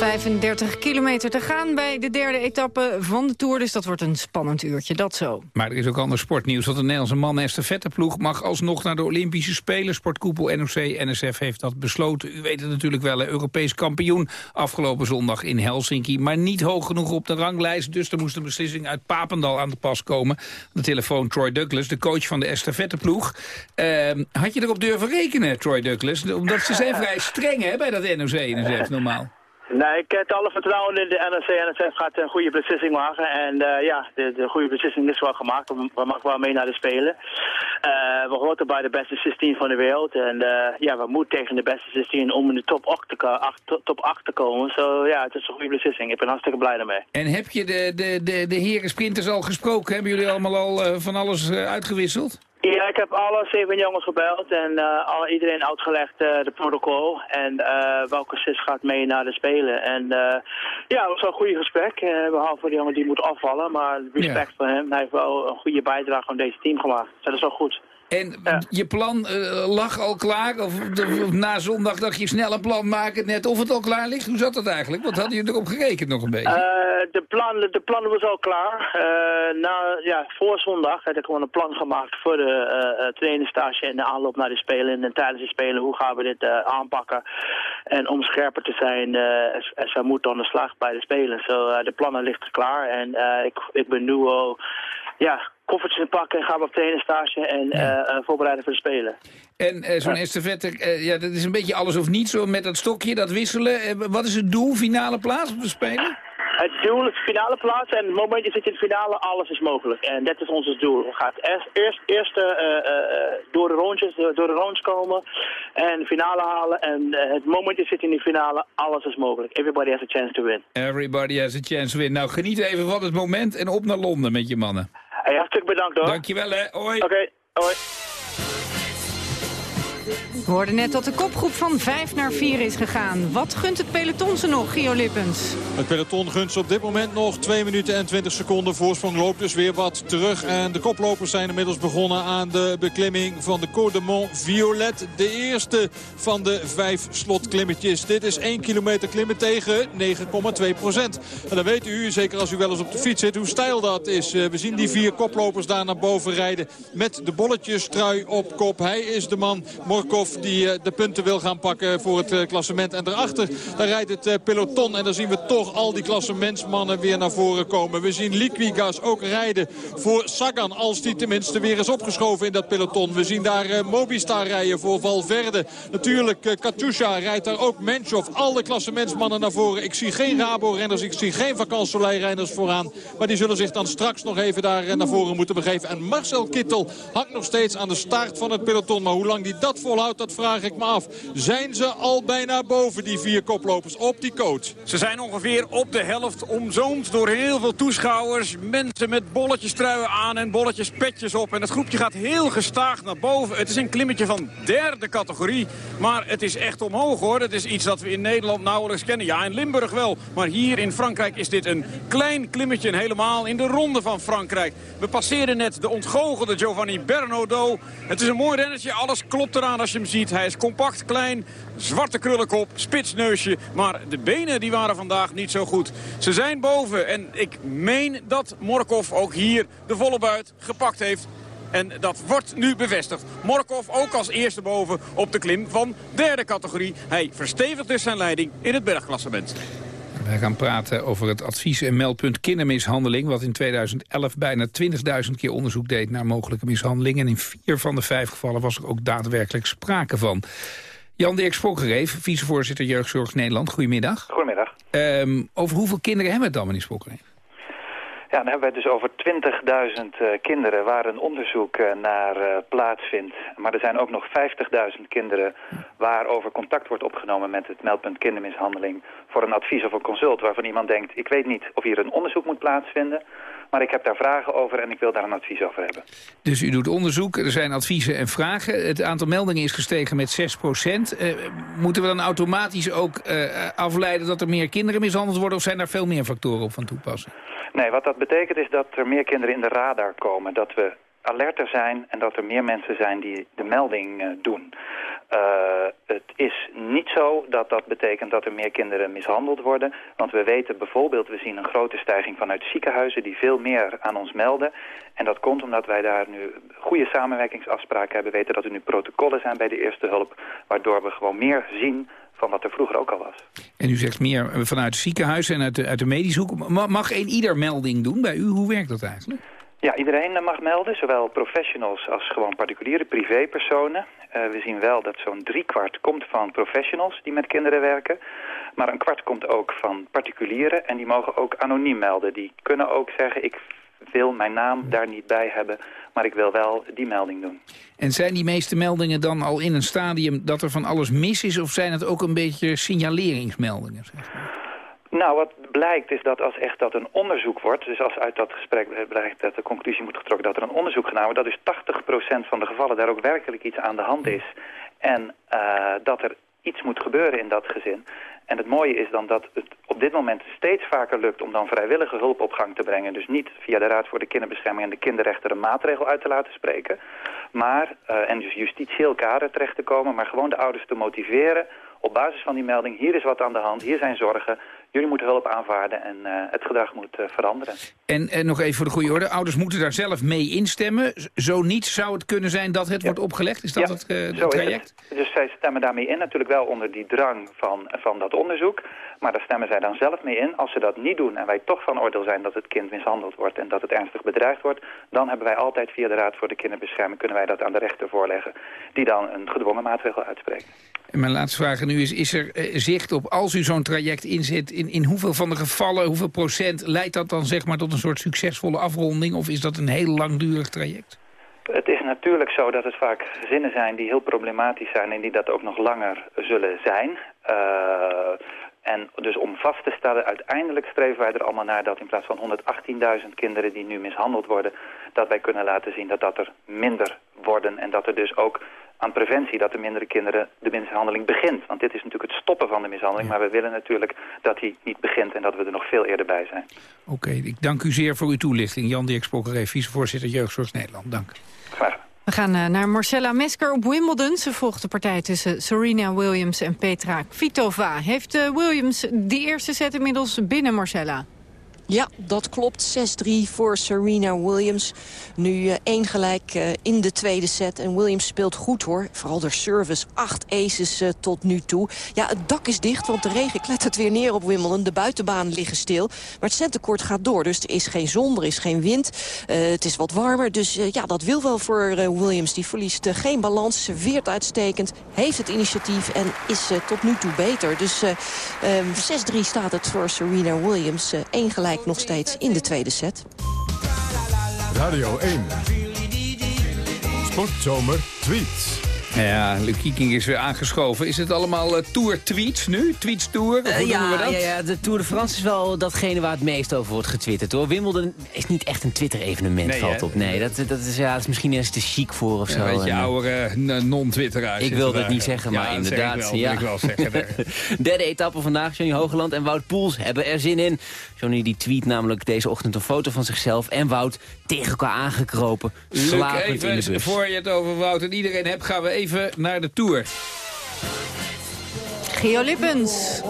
Nog 35 kilometer te gaan bij de derde etappe van de Tour. Dus dat wordt een spannend uurtje, dat zo. Maar er is ook ander sportnieuws. Want de Nederlandse man estafetteploeg mag alsnog naar de Olympische Spelen. Sportkoepel NOC-NSF heeft dat besloten. U weet het natuurlijk wel, Europees kampioen afgelopen zondag in Helsinki. Maar niet hoog genoeg op de ranglijst. Dus er moest een beslissing uit Papendal aan de pas komen. De telefoon Troy Douglas, de coach van de estafetteploeg. Uh, had je erop durven rekenen, Troy Douglas? Omdat ze zijn vrij streng hè, bij dat NOC-NSF normaal. Nee, ik heb alle vertrouwen in de NRC. NSF gaat een goede beslissing maken. En uh, ja, de, de, goede beslissing is wel gemaakt. We, maken wel mee naar de Spelen. Uh, we horen bij de beste 16 van de wereld. En ja, we moeten tegen de beste 16 om in de top 8 te, acht, top 8 te komen. Zo ja, het is een goede beslissing. Ik ben hartstikke blij daarmee. En heb je de, de, de, de heren sprinters al gesproken? Hebben jullie allemaal al van alles uitgewisseld? Ja, ik heb alle zeven jongens gebeld en uh, alle, iedereen uitgelegd uh, de protocol en uh, welke sis gaat mee naar de Spelen. En ja, het was wel een goede gesprek, behalve voor de jongen die moet afvallen, maar respect ja. voor hem. Hij heeft wel een goede bijdrage aan deze team gemaakt. Dat is wel goed. En ja. je plan uh, lag al klaar? Of, of, na zondag dacht je snel een plan maken net of het al klaar ligt? Hoe zat dat eigenlijk? Wat hadden jullie erop gerekend nog een beetje? Uh, de, plan, de plannen was al klaar. Uh, na, ja, voor zondag had ik gewoon een plan gemaakt voor de trainingstage en de aanloop naar de Spelen. En tijdens de Spelen, hoe gaan we dit aanpakken? En om scherper te zijn, ze moeten aan de slag bij de Spelen. So, de plannen liggen klaar en ik, ik ben nu al... Ja, koffertjes pakken en gaan we op trainingstage en ja. uh, voorbereiden voor de Spelen. En uh, zo'n ja. estafette, ja, dat is een beetje alles of niets, zo met dat stokje, dat wisselen. wat is het doel, finale plaats op de Spelen? Het doel is finale plaats en het moment dat je in de finale, alles is mogelijk. En dat is ons doel. We gaan eerst, eerst, eerst door de rondjes, door de rondes komen en finale halen. En het moment dat je zit in de finale, alles is mogelijk. Everybody has a chance to win. Everybody has a chance to win. Nou, geniet even van het moment en op naar Londen met je mannen. Hey, hartelijk bedankt hoor. Dankjewel hè, hoi. Oké, okay. hoi. We hoorden net dat de kopgroep van 5 naar 4 is gegaan. Wat gunt het peloton ze nog, Gio Lippens? Het peloton gunt ze op dit moment nog 2 minuten en 20 seconden. Voorsprong loopt dus weer wat terug. En de koplopers zijn inmiddels begonnen aan de beklimming van de Côte de Mont Violet. De eerste van de vijf slotklimmetjes. Dit is 1 kilometer klimmen tegen 9,2 procent. En dan weet u, zeker als u wel eens op de fiets zit, hoe stijl dat is. Eh, We zien die vier koplopers daar naar boven rijden met de bolletjes trui op kop. Hij is de man, Die eh, de punten wil gaan pakken voor het eh, klassement. En daarachter, daar rijdt het eh, peloton. En dan zien we toch al die klassementsmannen weer naar voren komen. We zien Liquigas ook rijden voor Sagan. Als die tenminste weer is opgeschoven in dat peloton. We zien daar Mobistar rijden voor Valverde. Natuurlijk Katusha rijdt daar ook. Menchov, alle klassementsmannen naar voren. Ik zie geen Rabo-renners, ik zie geen vakantieleirenners vooraan. Maar die zullen zich dan straks nog even daar naar voren moeten begeven. En Marcel Kittel hangt nog steeds aan de staart van het peloton. Maar hoe lang die dat volhoudt, dat vraag ik me af. Zijn ze al bijna boven die vier koplopers op die coach? Ze zijn ongeveer op de helft omzoomd door heel veel toeschouwers. Mensen met bolletjes truien aan en bolletjes petjes op. En het groepje gaat heel gestaag naar boven. Het is een klimmetje van derde categorie. Maar het is echt omhoog hoor. Het is iets dat we in Nederland nauwelijks kennen. Ja, in Limburg wel. Maar hier in Frankrijk is dit een klein klimmetje. Helemaal in de ronde van Frankrijk. We passeerden net de ontgoochelde Giovanni Bernardo. Het is een mooi rennetje. Alles klopt eraan als je hem ziet. Hij is compact, klein, zwarte krullenkop, spitsneusje. Maar de benen die waren vandaag niet zo goed. Ze zijn boven en ik meen dat Morkov ook hier de volle buit gepakt heeft. En dat wordt nu bevestigd. Morkov ook als eerste boven op de klim van derde categorie. Hij verstevigt dus zijn leiding in het bergklassement. Wij gaan praten over het advies- en meldpunt kindermishandeling... wat in 2011 bijna 20.000 keer onderzoek deed naar mogelijke mishandeling. En in vier van de vijf gevallen was er ook daadwerkelijk sprake van. Jan Dirk Spokkereef, vicevoorzitter Jeugdzorg Nederland. Goedemiddag. Goedemiddag. Ehm, over hoeveel kinderen hebben we het dan, meneer Spokkereef? Ja, dan hebben wij dus over 20.000 eh, kinderen waar een onderzoek eh, naar eh, plaatsvindt. Maar er zijn ook nog 50.000 kinderen waarover contact wordt opgenomen met het meldpunt kindermishandeling voor een advies of een consult waarvan iemand denkt, ik weet niet of hier een onderzoek moet plaatsvinden, maar ik heb daar vragen over en ik wil daar een advies over hebben. Dus u doet onderzoek, er zijn adviezen en vragen. Het aantal meldingen is gestegen met 6 procent. moeten we dan automatisch ook afleiden dat er meer kinderen mishandeld worden... of zijn daar veel meer factoren op van toepassing? Nee, wat dat betekent is dat er meer kinderen in de radar komen. Dat we alerter zijn en dat er meer mensen zijn die de melding uh, doen. Uh, het is niet zo dat dat betekent dat er meer kinderen mishandeld worden. Want we weten bijvoorbeeld, we zien een grote stijging vanuit ziekenhuizen die veel meer aan ons melden. En dat komt omdat wij daar nu goede samenwerkingsafspraken hebben. We weten dat er nu protocollen zijn bij de eerste hulp. Waardoor we gewoon meer zien van wat er vroeger ook al was. En u zegt meer vanuit het ziekenhuis en uit de, uit de medische hoek. Mag een ieder melding doen bij u? Hoe werkt dat eigenlijk? Ja, iedereen mag melden, zowel professionals als gewoon particuliere privépersonen. Uh, we zien wel dat zo'n driekwart komt van professionals die met kinderen werken. Maar een kwart komt ook van particulieren en die mogen ook anoniem melden. Die kunnen ook zeggen, ik wil mijn naam daar niet bij hebben, maar ik wil wel die melding doen. En zijn die meeste meldingen dan al in een stadium dat er van alles mis is... of zijn het ook een beetje signaleringsmeldingen? Zeg maar? Nou, wat blijkt is dat als echt dat een onderzoek wordt... dus als uit dat gesprek blijkt dat de conclusie moet getrokken dat er een onderzoek gedaan wordt... dat dus 80% van de gevallen daar ook werkelijk iets aan de hand is. En uh, dat er iets moet gebeuren in dat gezin. En het mooie is dan dat het op dit moment steeds vaker lukt om dan vrijwillige hulp op gang te brengen. Dus niet via de Raad voor de Kinderbescherming en de kinderrechter een maatregel uit te laten spreken. Maar, uh, en dus justitieel kader terecht te komen, maar gewoon de ouders te motiveren op basis van die melding. Hier is wat aan de hand, hier zijn zorgen. Jullie moeten hulp aanvaarden en uh, het gedrag moet uh, veranderen. En, en nog even voor de goede orde, ouders moeten daar zelf mee instemmen. Zo niet zou het kunnen zijn dat het ja. wordt opgelegd? Is dat ja, het, uh, het traject? Het. Dus zij stemmen daarmee in, natuurlijk wel onder die drang van, van dat onderzoek. Maar daar stemmen zij dan zelf mee in. Als ze dat niet doen en wij toch van oordeel zijn dat het kind mishandeld wordt... en dat het ernstig bedreigd wordt... dan hebben wij altijd via de Raad voor de Kinderbescherming... kunnen wij dat aan de rechter voorleggen... die dan een gedwongen maatregel uitspreekt. En mijn laatste vraag nu is, is er zicht op als u zo'n traject inzet... In, in hoeveel van de gevallen, hoeveel procent leidt dat dan zeg maar tot een soort succesvolle afronding? Of is dat een heel langdurig traject? Het is natuurlijk zo dat het vaak gezinnen zijn die heel problematisch zijn... en die dat ook nog langer zullen zijn... Uh, en dus om vast te stellen, uiteindelijk streven wij er allemaal naar dat in plaats van 118.000 kinderen die nu mishandeld worden, dat wij kunnen laten zien dat dat er minder worden en dat er dus ook aan preventie dat de mindere kinderen de mishandeling begint. Want dit is natuurlijk het stoppen van de mishandeling. Maar we willen natuurlijk dat die niet begint en dat we er nog veel eerder bij zijn. Oké, ik dank u zeer voor uw toelichting. Jan Dirk Spokkeré, vicevoorzitter Jeugdzorg Nederland. Dank. We gaan eh, naar Marcella Mesker op Wimbledon. Ze volgt de partij tussen Serena Williams en Petra Kvitova. Heeft uh, Williams die eerste set inmiddels binnen, Marcella? Ja, dat klopt. 6-3 voor Serena Williams. Nu uh, één gelijk uh, in de tweede set. En Williams speelt goed hoor. Vooral de service. Acht aces uh, tot nu toe. Ja, het dak is dicht, want de regen klettert weer neer op Wimbledon. De buitenbanen liggen stil. Maar het centekort gaat door. Dus er is geen zon, er is geen wind. het is wat warmer. Dus ja, dat wil wel voor Williams. Die verliest geen balans, serveert uitstekend. Heeft het initiatief en is tot nu toe beter. Dus 6-3 staat het voor Serena Williams. Eén gelijk nog steeds in de tweede set. Radio 1. Sportzomer tweets. Ja, Luc Kieking is weer aangeschoven. Is het allemaal uh, Tour-tweets nu? Tweets-tour? Uh, ja, we dat? Ja, ja, de Tour de France is wel datgene waar het meest over wordt getwitterd. hoor. Wimbledon is niet echt een Twitter-evenement, nee, valt op. Nee, dat, dat, is, ja, dat is misschien eens te chic voor of zo. Een beetje oude uh, non-twitteraars. Ik wil dat niet zeggen, maar ja, inderdaad. Zeg ik wel, ja. ik wel zeggen. Derde etappe vandaag. Johnny Hogeland en Wout Poels hebben er zin in. Johnny die tweet namelijk deze ochtend een foto van zichzelf en Wout tegen elkaar aangekropen. Slapend in de bus. voor je het over Wout en iedereen hebt, gaan we even naar de Tour. Geo Lippens.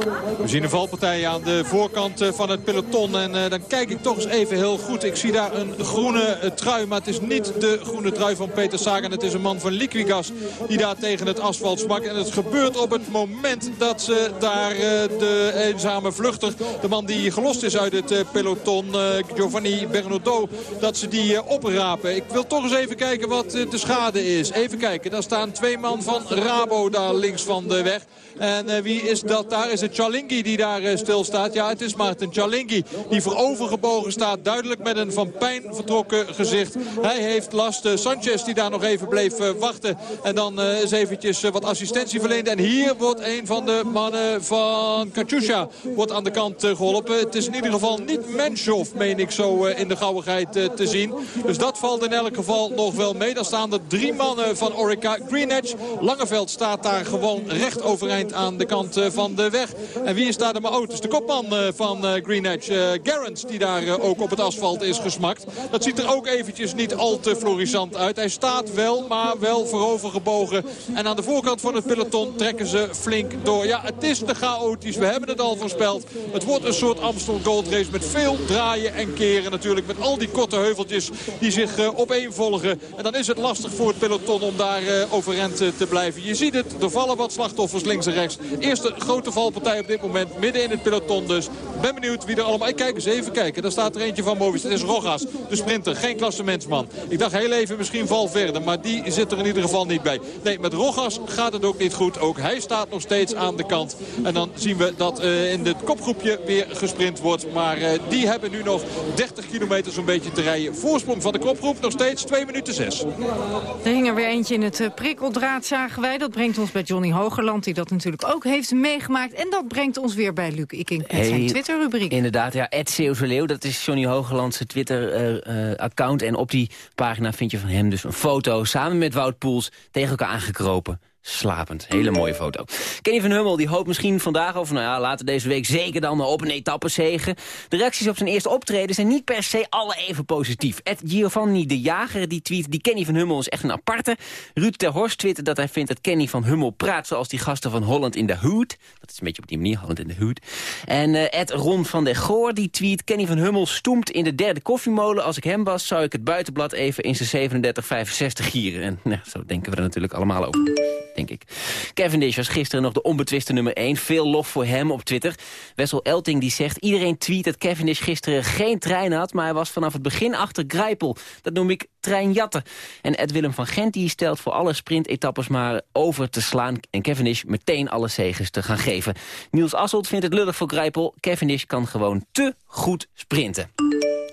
We zien een valpartij aan de voorkant van het peloton. En uh, dan kijk ik toch eens even heel goed. Ik zie daar een groene uh, trui. Maar het is niet de groene trui van Peter Sagan. Het is een man van Liquigas die daar tegen het asfalt smakt. En het gebeurt op het moment dat ze daar de eenzame vluchter... de man die gelost is uit het peloton, Giovanni Bernardo... dat ze die oprapen. Ik wil toch eens even kijken wat de schade is. Even kijken, daar staan twee man van Rabo daar links van de weg. En uh, wie is dat daar? Is het Chalingi die daar uh, stilstaat? Ja, het is Maarten Chalingi die voorovergebogen staat. Duidelijk met een van pijn vertrokken gezicht. Hij heeft last. Uh, Sanchez die daar nog even bleef wachten. En dan eens eventjes wat assistentie verleend. En hier wordt een van de mannen van Katusha wordt aan de kant geholpen. Het is in ieder geval niet Menschov, meen ik zo in de gauwigheid te zien. Dus dat valt in elk geval nog wel mee. Dan staan er drie mannen van Orica. Greenedge, Langeveld staat daar gewoon recht overeind aan de kant van de weg. En wie is daar de auto's? De kopman van Green Edge, Garrett, die daar ook op het asfalt is gesmakt. Dat ziet er ook eventjes niet al te florissant uit. Hij staat wel, maar wel voorover gebogen. En aan de voorkant van het peloton trekken ze flink door. Ja, het is te chaotisch. We hebben het al voorspeld. Het wordt een soort Amstel Gold Race met veel draaien en keren natuurlijk. Met al die korte heuveltjes die zich opeenvolgen. En dan is het lastig voor het peloton om daar overeind te blijven. Je ziet het, er vallen wat slachtoffers links en rechts. Eerste grote valpartij op dit moment, midden in het peloton dus. Ben benieuwd wie er allemaal... Ik kijk eens even kijken, daar staat er eentje van Movis. Het is Rogas, de sprinter, geen klassementsman. Ik dacht heel even misschien Valverde, maar die zit er in ieder geval niet bij. Nee, met Rogas gaat het ook niet goed. Ook hij staat nog steeds aan de kant. En dan zien we dat uh, in het kopgroepje weer gesprint wordt. Maar uh, die hebben nu nog 30 kilometer zo'n beetje te rijden. Voorsprong van de kopgroep nog steeds 2 minuten 6. Er hing er weer eentje in het uh, prikkeldraad, zagen wij. Dat brengt ons bij Johnny Hogerland, die dat natuurlijk ook heeft meegemaakt. En dat brengt ons weer bij Luc Ikink met hey, zijn Twitter-rubriek. Inderdaad, ja, Leeuw, dat is Johnny Hogerlandse Twitter-account. en op die pagina vind je van hem dus een foto samen met Wout Poels tegen elkaar aangekropen slapend. Hele mooie foto. Kenny van Hummel die hoopt misschien vandaag of nou ja, later deze week zeker dan op een etappezege. De reacties op zijn eerste optreden zijn niet per se alle even positief. Ed Giovanni de Jager die tweet, die Kenny van Hummel is echt een aparte. Ruud ter Horst twittert dat hij vindt dat Kenny van Hummel praat zoals die gasten van Holland in de Hood. Dat is een beetje op die manier, Holland in de Hood. En uh, Ed Ron van der Goor die tweet, Kenny van Hummel stoemt in de derde koffiemolen. Als ik hem was zou ik het buitenblad even in zijn 3765 gieren. En nou, zo denken we er natuurlijk allemaal over denk ik. Cavendish was gisteren nog de onbetwiste nummer 1. Veel lof voor hem op Twitter. Wessel Elting die zegt... iedereen tweet dat Cavendish gisteren geen trein had... maar hij was vanaf het begin achter Grijpel. Dat noem ik treinjatten. En Ed Willem van Gent die stelt voor alle sprintetappes maar over te slaan... en Cavendish meteen alle zegens te gaan geven. Niels Asselt vindt het lullig voor Grijpel. Cavendish kan gewoon te goed sprinten.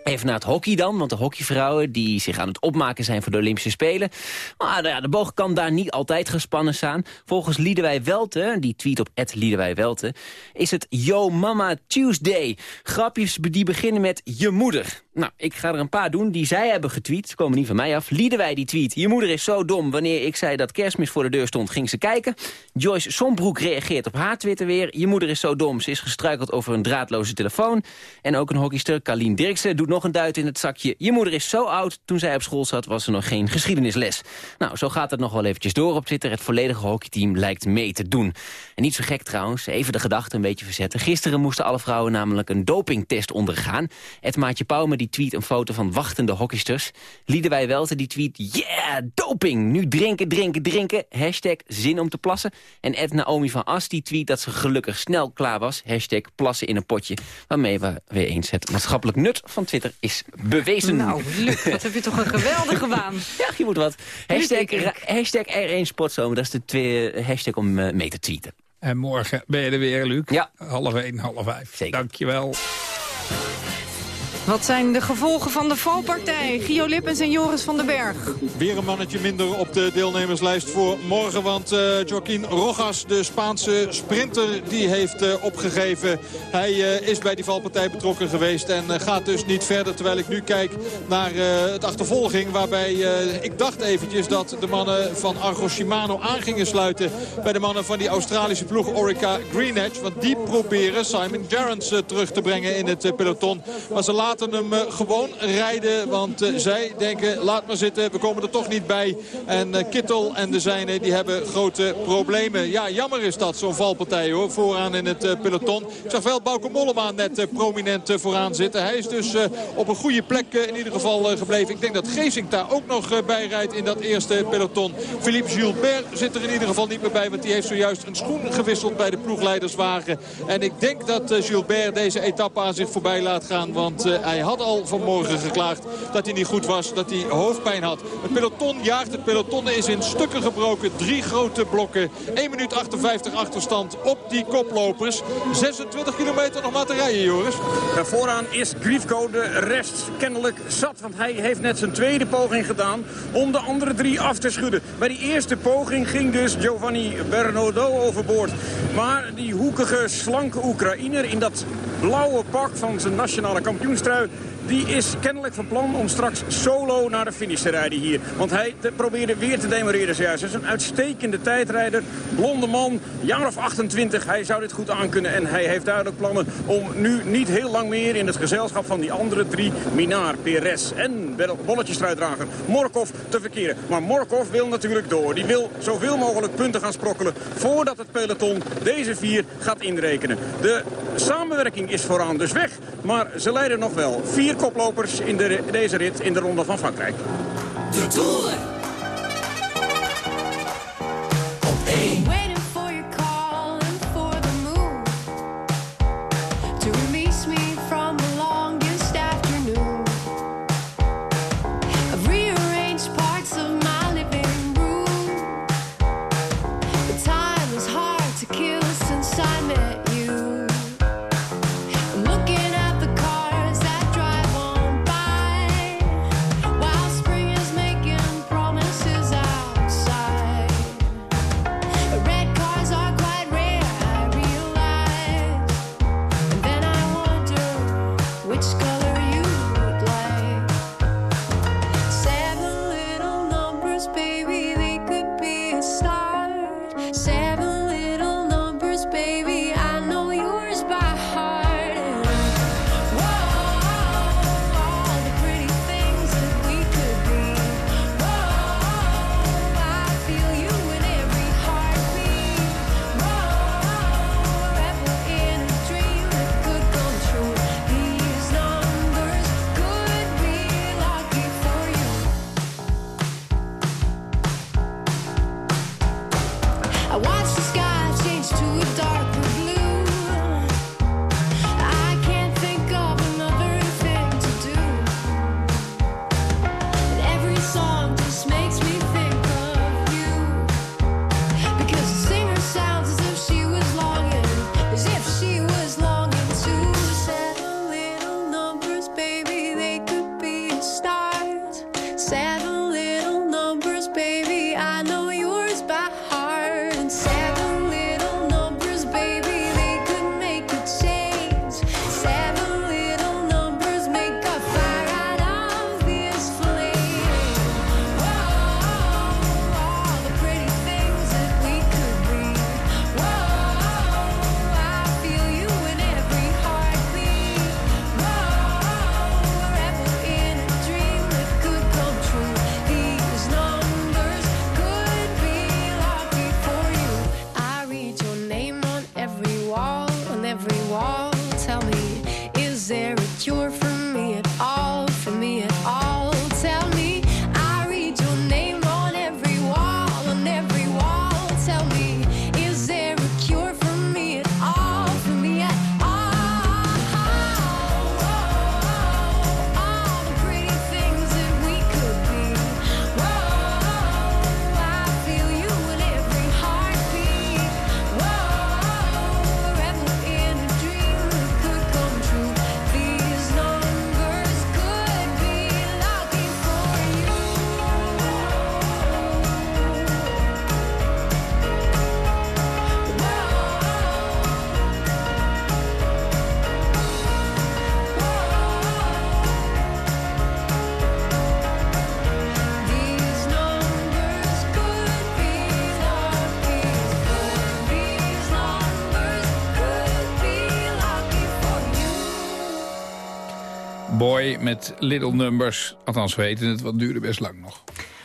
Even naar het hockey dan, want de hockeyvrouwen die zich aan het opmaken zijn voor de Olympische Spelen. Maar de, ja, de boog kan daar niet altijd gespannen staan. Volgens Liedewij Welte, die tweet op Liedewij Welte, is het Yo Mama Tuesday. Grapjes die beginnen met je moeder. Nou, ik ga er een paar doen die zij hebben getweet. Ze komen niet van mij af. Liedewij die tweet. Je moeder is zo dom. Wanneer ik zei dat kerstmis voor de deur stond, ging ze kijken. Joyce Sombroek reageert op haar Twitter weer. Je moeder is zo dom. Ze is gestruikeld over een draadloze telefoon. En ook een hockeyster, Kalien Dirksen, doet nog een duit in het zakje. Je moeder is zo oud. Toen zij op school zat, was er nog geen geschiedenisles. Nou, zo gaat het nog wel eventjes door op Twitter. Het volledige hockeyteam lijkt mee te doen. En niet zo gek trouwens, even de gedachte een beetje verzetten. Gisteren moesten alle vrouwen namelijk een dopingtest ondergaan. Het maatje Pauw met die tweet een foto van wachtende hockeysters. Liedewij Welte die tweet, yeah, doping! Nu drinken, drinken, drinken. Hashtag zin om te plassen. En Ed Naomi van As die tweet dat ze gelukkig snel klaar was. Hashtag plassen in een potje. Waarmee we weer eens het maatschappelijk nut van Twitter is bewezen. Nou, Luc, wat heb je toch een geweldige baan. Ja, je moet wat. Hashtag, hashtag R1 Sportzomer, dat is de twee hashtag om uh, mee te tweeten. En morgen ben je er weer, Luc. Ja. Half één, half vijf. Zeker. Dankjewel. Wat zijn de gevolgen van de valpartij? Gio Lippens en Joris van den Berg. Weer een mannetje minder op de deelnemerslijst voor morgen. Want uh, Joaquin Rojas, de Spaanse sprinter, die heeft uh, opgegeven. Hij uh, is bij die valpartij betrokken geweest en gaat dus niet verder. Terwijl ik nu kijk naar het achtervolging. Waarbij ik dacht eventjes dat de mannen van Argo Shimano aan gingen sluiten. Bij de mannen van die Australische ploeg Orica Greenedge. Want die proberen Simon Gerrans terug te brengen in het peloton. Maar ze laten laten hem uh, gewoon rijden. Want uh, zij denken, laat maar zitten, we komen er toch niet bij. En uh, Kittel en de zijne, die hebben grote problemen. Ja, jammer is dat, zo'n valpartij hoor, vooraan in het peloton. Ik zag wel Bauke Mollema net prominent vooraan zitten. Hij is dus op een goede plek in ieder geval gebleven. Ik denk dat Geesink daar ook nog bij rijdt in dat eerste peloton. Philippe Gilbert zit er in ieder geval niet meer bij. Want die heeft zojuist een schoen gewisseld bij de ploegleiderswagen. En ik denk dat Gilbert deze etappe aan zich voorbij laat gaan. Want hij had al vanmorgen geklaagd dat hij niet goed was, dat hij hoofdpijn had. Het peloton jaagt, het peloton is in stukken gebroken. Drie grote blokken, 1 minuut 58 achterstand op die koplopers. 26 kilometer nog maar te rijden, Joris. vooraan is Griefko de rest kennelijk zat. Want hij heeft net zijn tweede poging gedaan om de andere drie af te schudden. Bij die eerste poging ging dus Giovanni Bernardo overboord. Maar die hoekige, slanke Oekraïner in dat blauwe pak van zijn nationale die is kennelijk van plan om straks solo naar de finish te rijden hier. Want hij probeerde weer te demareren zojuist. Hij is een uitstekende tijdrijder, blonde man, jaar of 28. Hij zou dit goed aankunnen en hij heeft duidelijk plannen om nu niet heel lang meer in het gezelschap van die andere drie, Minar, Perez en bolletjesstruitdrager Morkov te verkeren. Maar Morkov wil natuurlijk door. Die wil zoveel mogelijk punten gaan sprokkelen voordat het peloton deze vier gaat inrekenen. De samenwerking is vooraan dus weg, maar ze leiden nog wel. Vier koplopers in de, deze rit in de Ronde van Frankrijk. De Tour. Op 1. Met Little Numbers. Althans, we weten het, wat duurde best lang nog.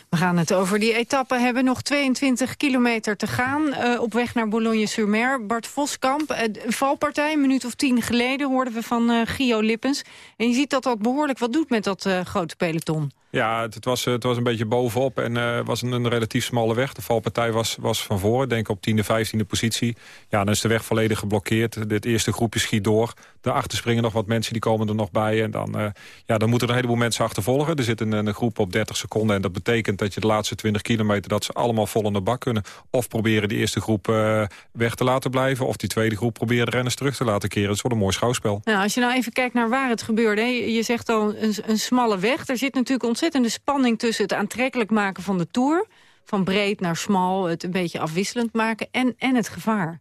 We gaan het over die etappe hebben. Nog 22 kilometer te gaan eh, op weg naar Boulogne-sur-Mer. Bart Voskamp, uh, een valpartij, een minuut of tien geleden... hoorden we van uh, Gio Lippens. En je ziet dat dat behoorlijk wat doet met dat grote peloton. Ja, het, was, het was een beetje bovenop en uh, was een, een, relatief smalle weg. De valpartij was, was van voren, denk ik op 10e, 15e positie. Ja, dan is de weg volledig geblokkeerd. Het eerste groepje schiet door. Daarachter springen nog wat mensen, die komen er nog bij. En dan, uh, ja, dan moeten er een heleboel mensen achtervolgen. Er zit een, een groep op 30 seconden. En dat betekent dat je de laatste 20 kilometer... dat ze allemaal vol in de bak kunnen. Of proberen die eerste groep uh, weg te laten blijven. Of die tweede groep proberen de renners terug te laten keren. Het wordt een mooi schouwspel. Nou, als je nou even kijkt naar waar het gebeurde. Je zegt al een, een smalle weg. Er zit natuurlijk ontzettende spanning tussen het aantrekkelijk maken van de Tour... van breed naar smal, het een beetje afwisselend maken... en, en het gevaar.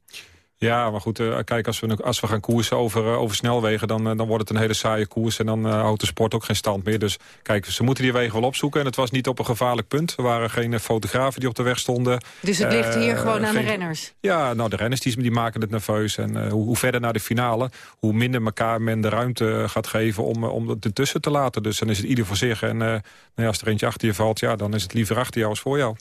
Ja, maar goed, uh, kijk, als we, als we gaan koersen over, uh, over snelwegen... Dan, uh, dan wordt het een hele saaie koers en dan houdt de sport ook geen stand meer. Dus kijk, ze moeten die wegen wel opzoeken. En het was niet op een gevaarlijk punt. Er waren geen fotografen die op de weg stonden. Dus het ligt hier gewoon aan de renners? Ja, nou, de renners die, die maken het nerveus. En hoe, hoe, verder naar de finale, hoe minder elkaar men de ruimte gaat geven... om, om het ertussen te laten. Dus dan is het ieder voor zich. En nou ja, als er eentje achter je valt, ja, dan is het liever achter jou als voor jou.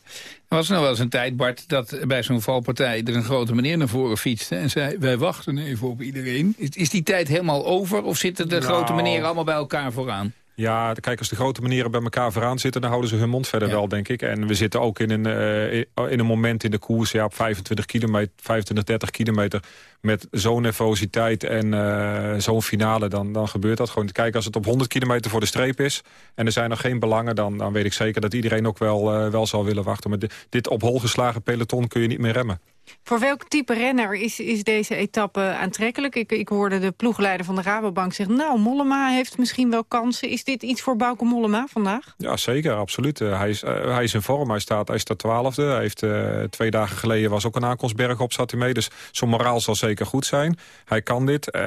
Er was nou wel eens een tijd, Bart, dat bij zo'n valpartij... er een grote meneer naar voren fietste en zei... wij wachten even op iedereen. Is, is die tijd helemaal over of zitten de Nou. grote meneer allemaal bij elkaar vooraan? Ja, kijk, als de grote manieren bij elkaar vooraan zitten... dan houden ze hun mond verder wel, denk ik. En we zitten ook in een, uh, in een moment in de koers... Ja, op 25 kilometer, 25, 30 kilometer... met zo'n nervositeit en uh, zo'n finale, dan, dan gebeurt dat gewoon. Kijk, als het op 100 kilometer voor de streep is... en er zijn nog geen belangen... dan, dan weet ik zeker dat iedereen ook wel, uh, wel zal willen wachten. Maar dit, dit op hol geslagen peloton kun je niet meer remmen. Voor welk type renner is, is deze etappe aantrekkelijk? Ik, ik hoorde de ploegleider van de Rabobank zeggen... nou, Mollema heeft misschien wel kansen. Is dit iets voor Bauke Mollema vandaag? Ja, zeker, absoluut. Uh, hij, is, uh, hij is in vorm, hij staat, hij staat twaalfde. Hij heeft, uh, twee dagen geleden was ook een aankomstberg op, zat hij mee. Dus zijn moraal zal zeker goed zijn. Hij kan dit.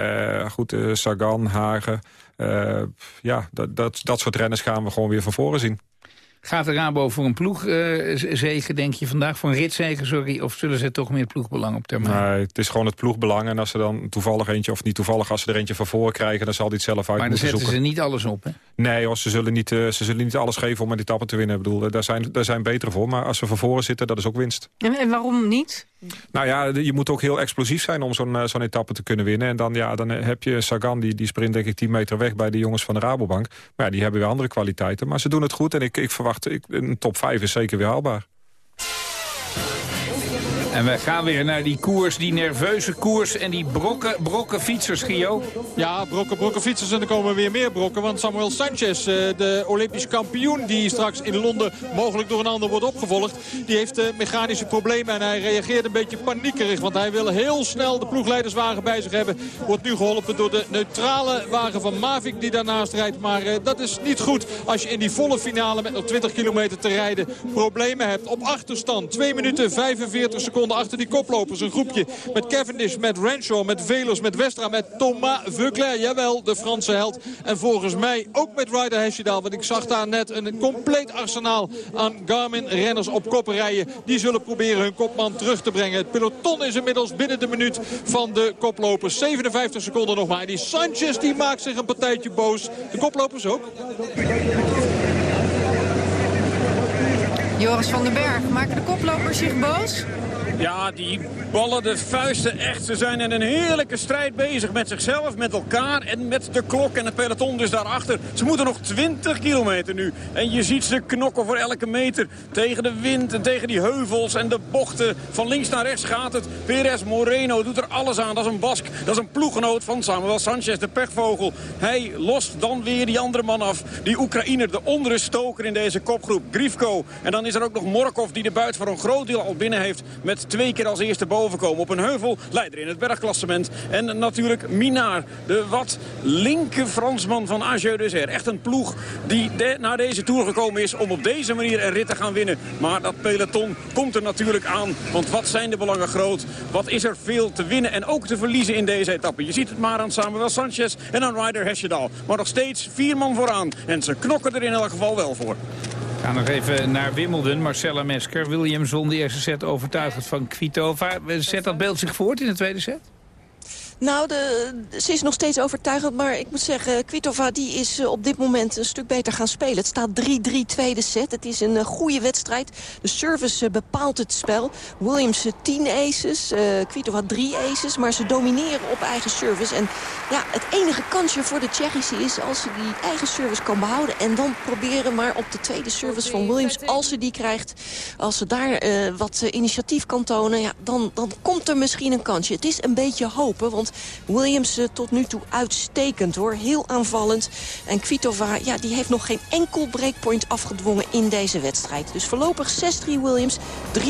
goed, Sagan, Hagen. ja, dat, dat, dat soort renners gaan we gewoon weer van voren zien. Gaat de Rabo voor een ploegzegen, uh, denk je vandaag? Voor een ritzegen, sorry? Of zullen ze toch meer ploegbelang op termijn? Nee, het is gewoon het ploegbelang. En als ze dan toevallig eentje, of niet toevallig, als ze er eentje van voren krijgen... dan zal die het zelf uit maar moeten zoeken. Maar dan zetten ze niet alles op, hè? Nee, hoor, ze, zullen niet, uh, ze zullen niet alles geven om een etappe te winnen. Ik bedoel, daar zijn, daar zijn betere voor. Maar als ze van voren zitten, dat is ook winst. En, en waarom niet? Nou ja, je moet ook heel explosief zijn om zo'n uh, zo'n etappe te kunnen winnen. En dan, ja, dan heb je Sagan, die, die sprint denk ik 10 meter weg bij de jongens van de Rabobank. Maar ja, die hebben weer andere kwaliteiten. Maar ze doen het goed en ik, ik verwacht, ik, een top 5 is zeker weer haalbaar. En we gaan weer naar die koers, die nerveuze koers en die brokken, brokken fietsers, Gio. Ja, brokken, brokken fietsers en er komen weer meer brokken. Want Samuel Sanchez, de Olympisch kampioen die straks in Londen mogelijk door een ander wordt opgevolgd. Die heeft mechanische problemen en hij reageert een beetje paniekerig. Want hij wil heel snel de ploegleiderswagen bij zich hebben. Wordt nu geholpen door de neutrale wagen van Mavic die daarnaast rijdt. Maar dat is niet goed als je in die volle finale met nog 20 kilometer te rijden problemen hebt. Op achterstand 2 minuten 45 seconden achter die koplopers. Een groepje met Cavendish, met Renshaw, met Velers, met Westra, met Thomas Veuclair. Jawel, de Franse held. En volgens mij ook met Ryder Hesjedal. Want ik zag daar net een compleet arsenaal aan Garmin-renners op kop rijden. Die zullen proberen hun kopman terug te brengen. Het peloton is inmiddels binnen de minuut van de koplopers. 57 seconden nog maar. En die Sanchez die maakt zich een partijtje boos. De koplopers ook. Joris van den Berg, maken de koplopers zich boos? Ja, die ballen de vuisten echt. Ze zijn in een heerlijke strijd bezig met zichzelf, met elkaar en met de klok en het peloton dus daarachter. Ze moeten nog 20 kilometer nu. En je ziet ze knokken voor elke meter tegen de wind en tegen die heuvels en de bochten. Van links naar rechts gaat het. Perez Moreno doet er alles aan. Dat is een Bask, dat is een ploeggenoot van Samuel Sanchez, de pechvogel. Hij lost dan weer die andere man af. Die Oekraïner, de onruststoker in deze kopgroep, Grifko. En dan is er ook nog Morkov die de buit voor een groot deel al binnen heeft met twee keer als eerste boven komen. Op een heuvel, leider in het bergklassement. En natuurlijk Minaar, de wat linker Fransman van Ageu Dessert. Echt een ploeg die de, naar deze Tour gekomen is om op deze manier een rit te gaan winnen. Maar dat peloton komt er natuurlijk aan. Want wat zijn de belangen groot? Wat is er veel te winnen en ook te verliezen in deze etappe? Je ziet het maar aan Samuel Sanchez en aan Ryder Hesjedal. Maar nog steeds vier man vooraan. En ze knokken er in elk geval wel voor. We gaan nog even naar Wimbledon. Marcella Mesker. Williams won de eerste set overtuigend van Kvitova. Zet dat beeld zich voort in de tweede set? Nou, de, ze is nog steeds overtuigend, maar ik moet zeggen... Kvitova die is eh, op dit moment een stuk beter gaan spelen. Het staat 3-3 tweede set. Het is een uh, goede wedstrijd. De service uh, bepaalt het spel. Williams 10 aces, Kvitova 3 aces. Maar ze domineren op eigen service. En ja, het enige kansje voor de Tsjechische is als ze die eigen service kan behouden. En dan proberen maar op de tweede service van Williams, als ze die krijgt... als ze daar wat initiatief kan tonen, ja, dan, dan komt er misschien een kansje. Het is een beetje hopen, want Williams uh, tot nu toe uitstekend hoor. Heel aanvallend. En Kvitova ja, die heeft nog geen enkel breakpoint afgedwongen in deze wedstrijd. Dus voorlopig 6-3 Williams, 3-3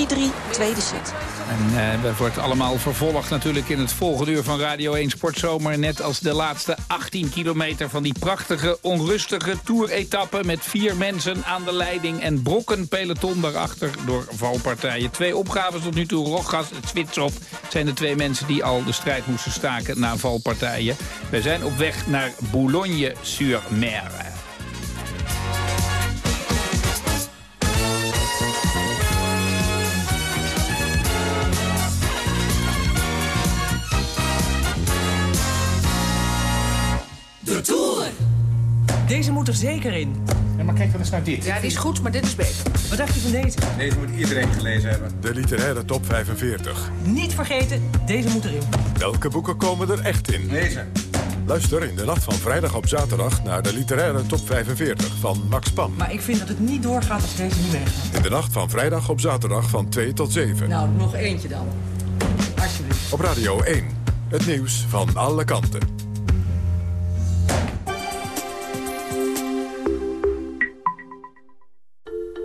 tweede set. En uh, wordt allemaal vervolgd natuurlijk in het volgende uur van Radio 1 Sportzomer. Net als de laatste 18 kilometer van die prachtige, onrustige toeretappe... met vier mensen aan de leiding en brokken peloton daarachter door valpartijen. Twee opgaves tot nu toe. Rogas en Zwitsop zijn de twee mensen die al de strijd moesten staken na valpartijen. We zijn op weg naar Boulogne-sur-Mer. Deze moet er zeker in. Ja, maar kijk dan eens naar dit. Ja, die is goed, maar dit is beter. Wat dacht je van deze? Deze moet iedereen gelezen hebben. De literaire top 45. Niet vergeten, deze moet erin. Welke boeken komen er echt in? Deze. Luister in de nacht van vrijdag op zaterdag naar de literaire top 45 van Max Pam. Maar ik vind dat het niet doorgaat als deze niet weggaat. In de nacht van vrijdag op zaterdag van 2 tot 7. Nou, nog eentje dan. Alsjeblieft. Op Radio 1. Het nieuws van alle kanten.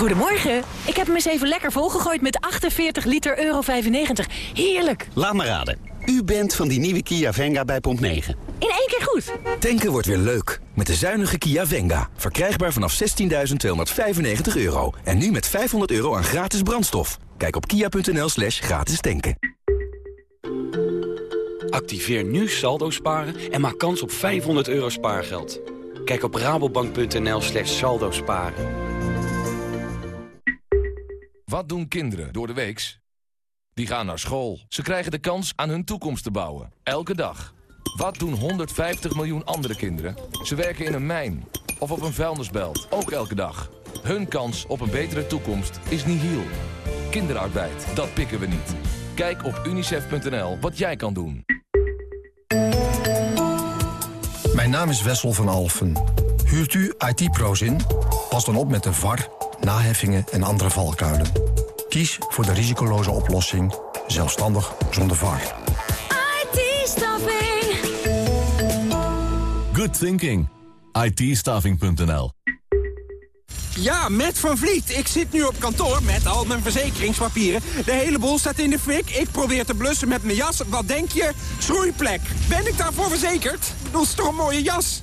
Goedemorgen. Ik heb hem eens even lekker volgegooid met 48 liter euro 95. Heerlijk. Laat me raden. U bent van die nieuwe Kia Venga bij Pomp 9. In één keer goed. Tanken wordt weer leuk. Met de zuinige Kia Venga. Verkrijgbaar vanaf 16.295 euro. En nu met 500 euro aan gratis brandstof. Kijk op kia.nl slash gratis tanken. Activeer nu saldo sparen en maak kans op 500 euro spaargeld. Kijk op rabobank.nl slash saldo sparen. Wat doen kinderen door de weeks? Die gaan naar school. Ze krijgen de kans aan hun toekomst te bouwen. Elke dag. Wat doen 150 miljoen andere kinderen? Ze werken in een mijn of op een vuilnisbelt. Ook elke dag. Hun kans op een betere toekomst is nihil. Kinderarbeid, dat pikken we niet. Kijk op unicef.nl wat jij kan doen. Mijn naam is Wessel van Alfen. Huurt u IT-pro's in? Pas dan op met de VAR naheffingen en andere valkuilen. Kies voor de risicoloze oplossing, zelfstandig zonder VAR. IT-staffing. Good thinking. it Ja, met Van Vliet. Ik zit nu op kantoor met al mijn verzekeringspapieren. De hele boel staat in de fik. Ik probeer te blussen met mijn jas. Wat denk je? Schroeiplek. Ben ik daarvoor verzekerd? Dat is toch een mooie jas?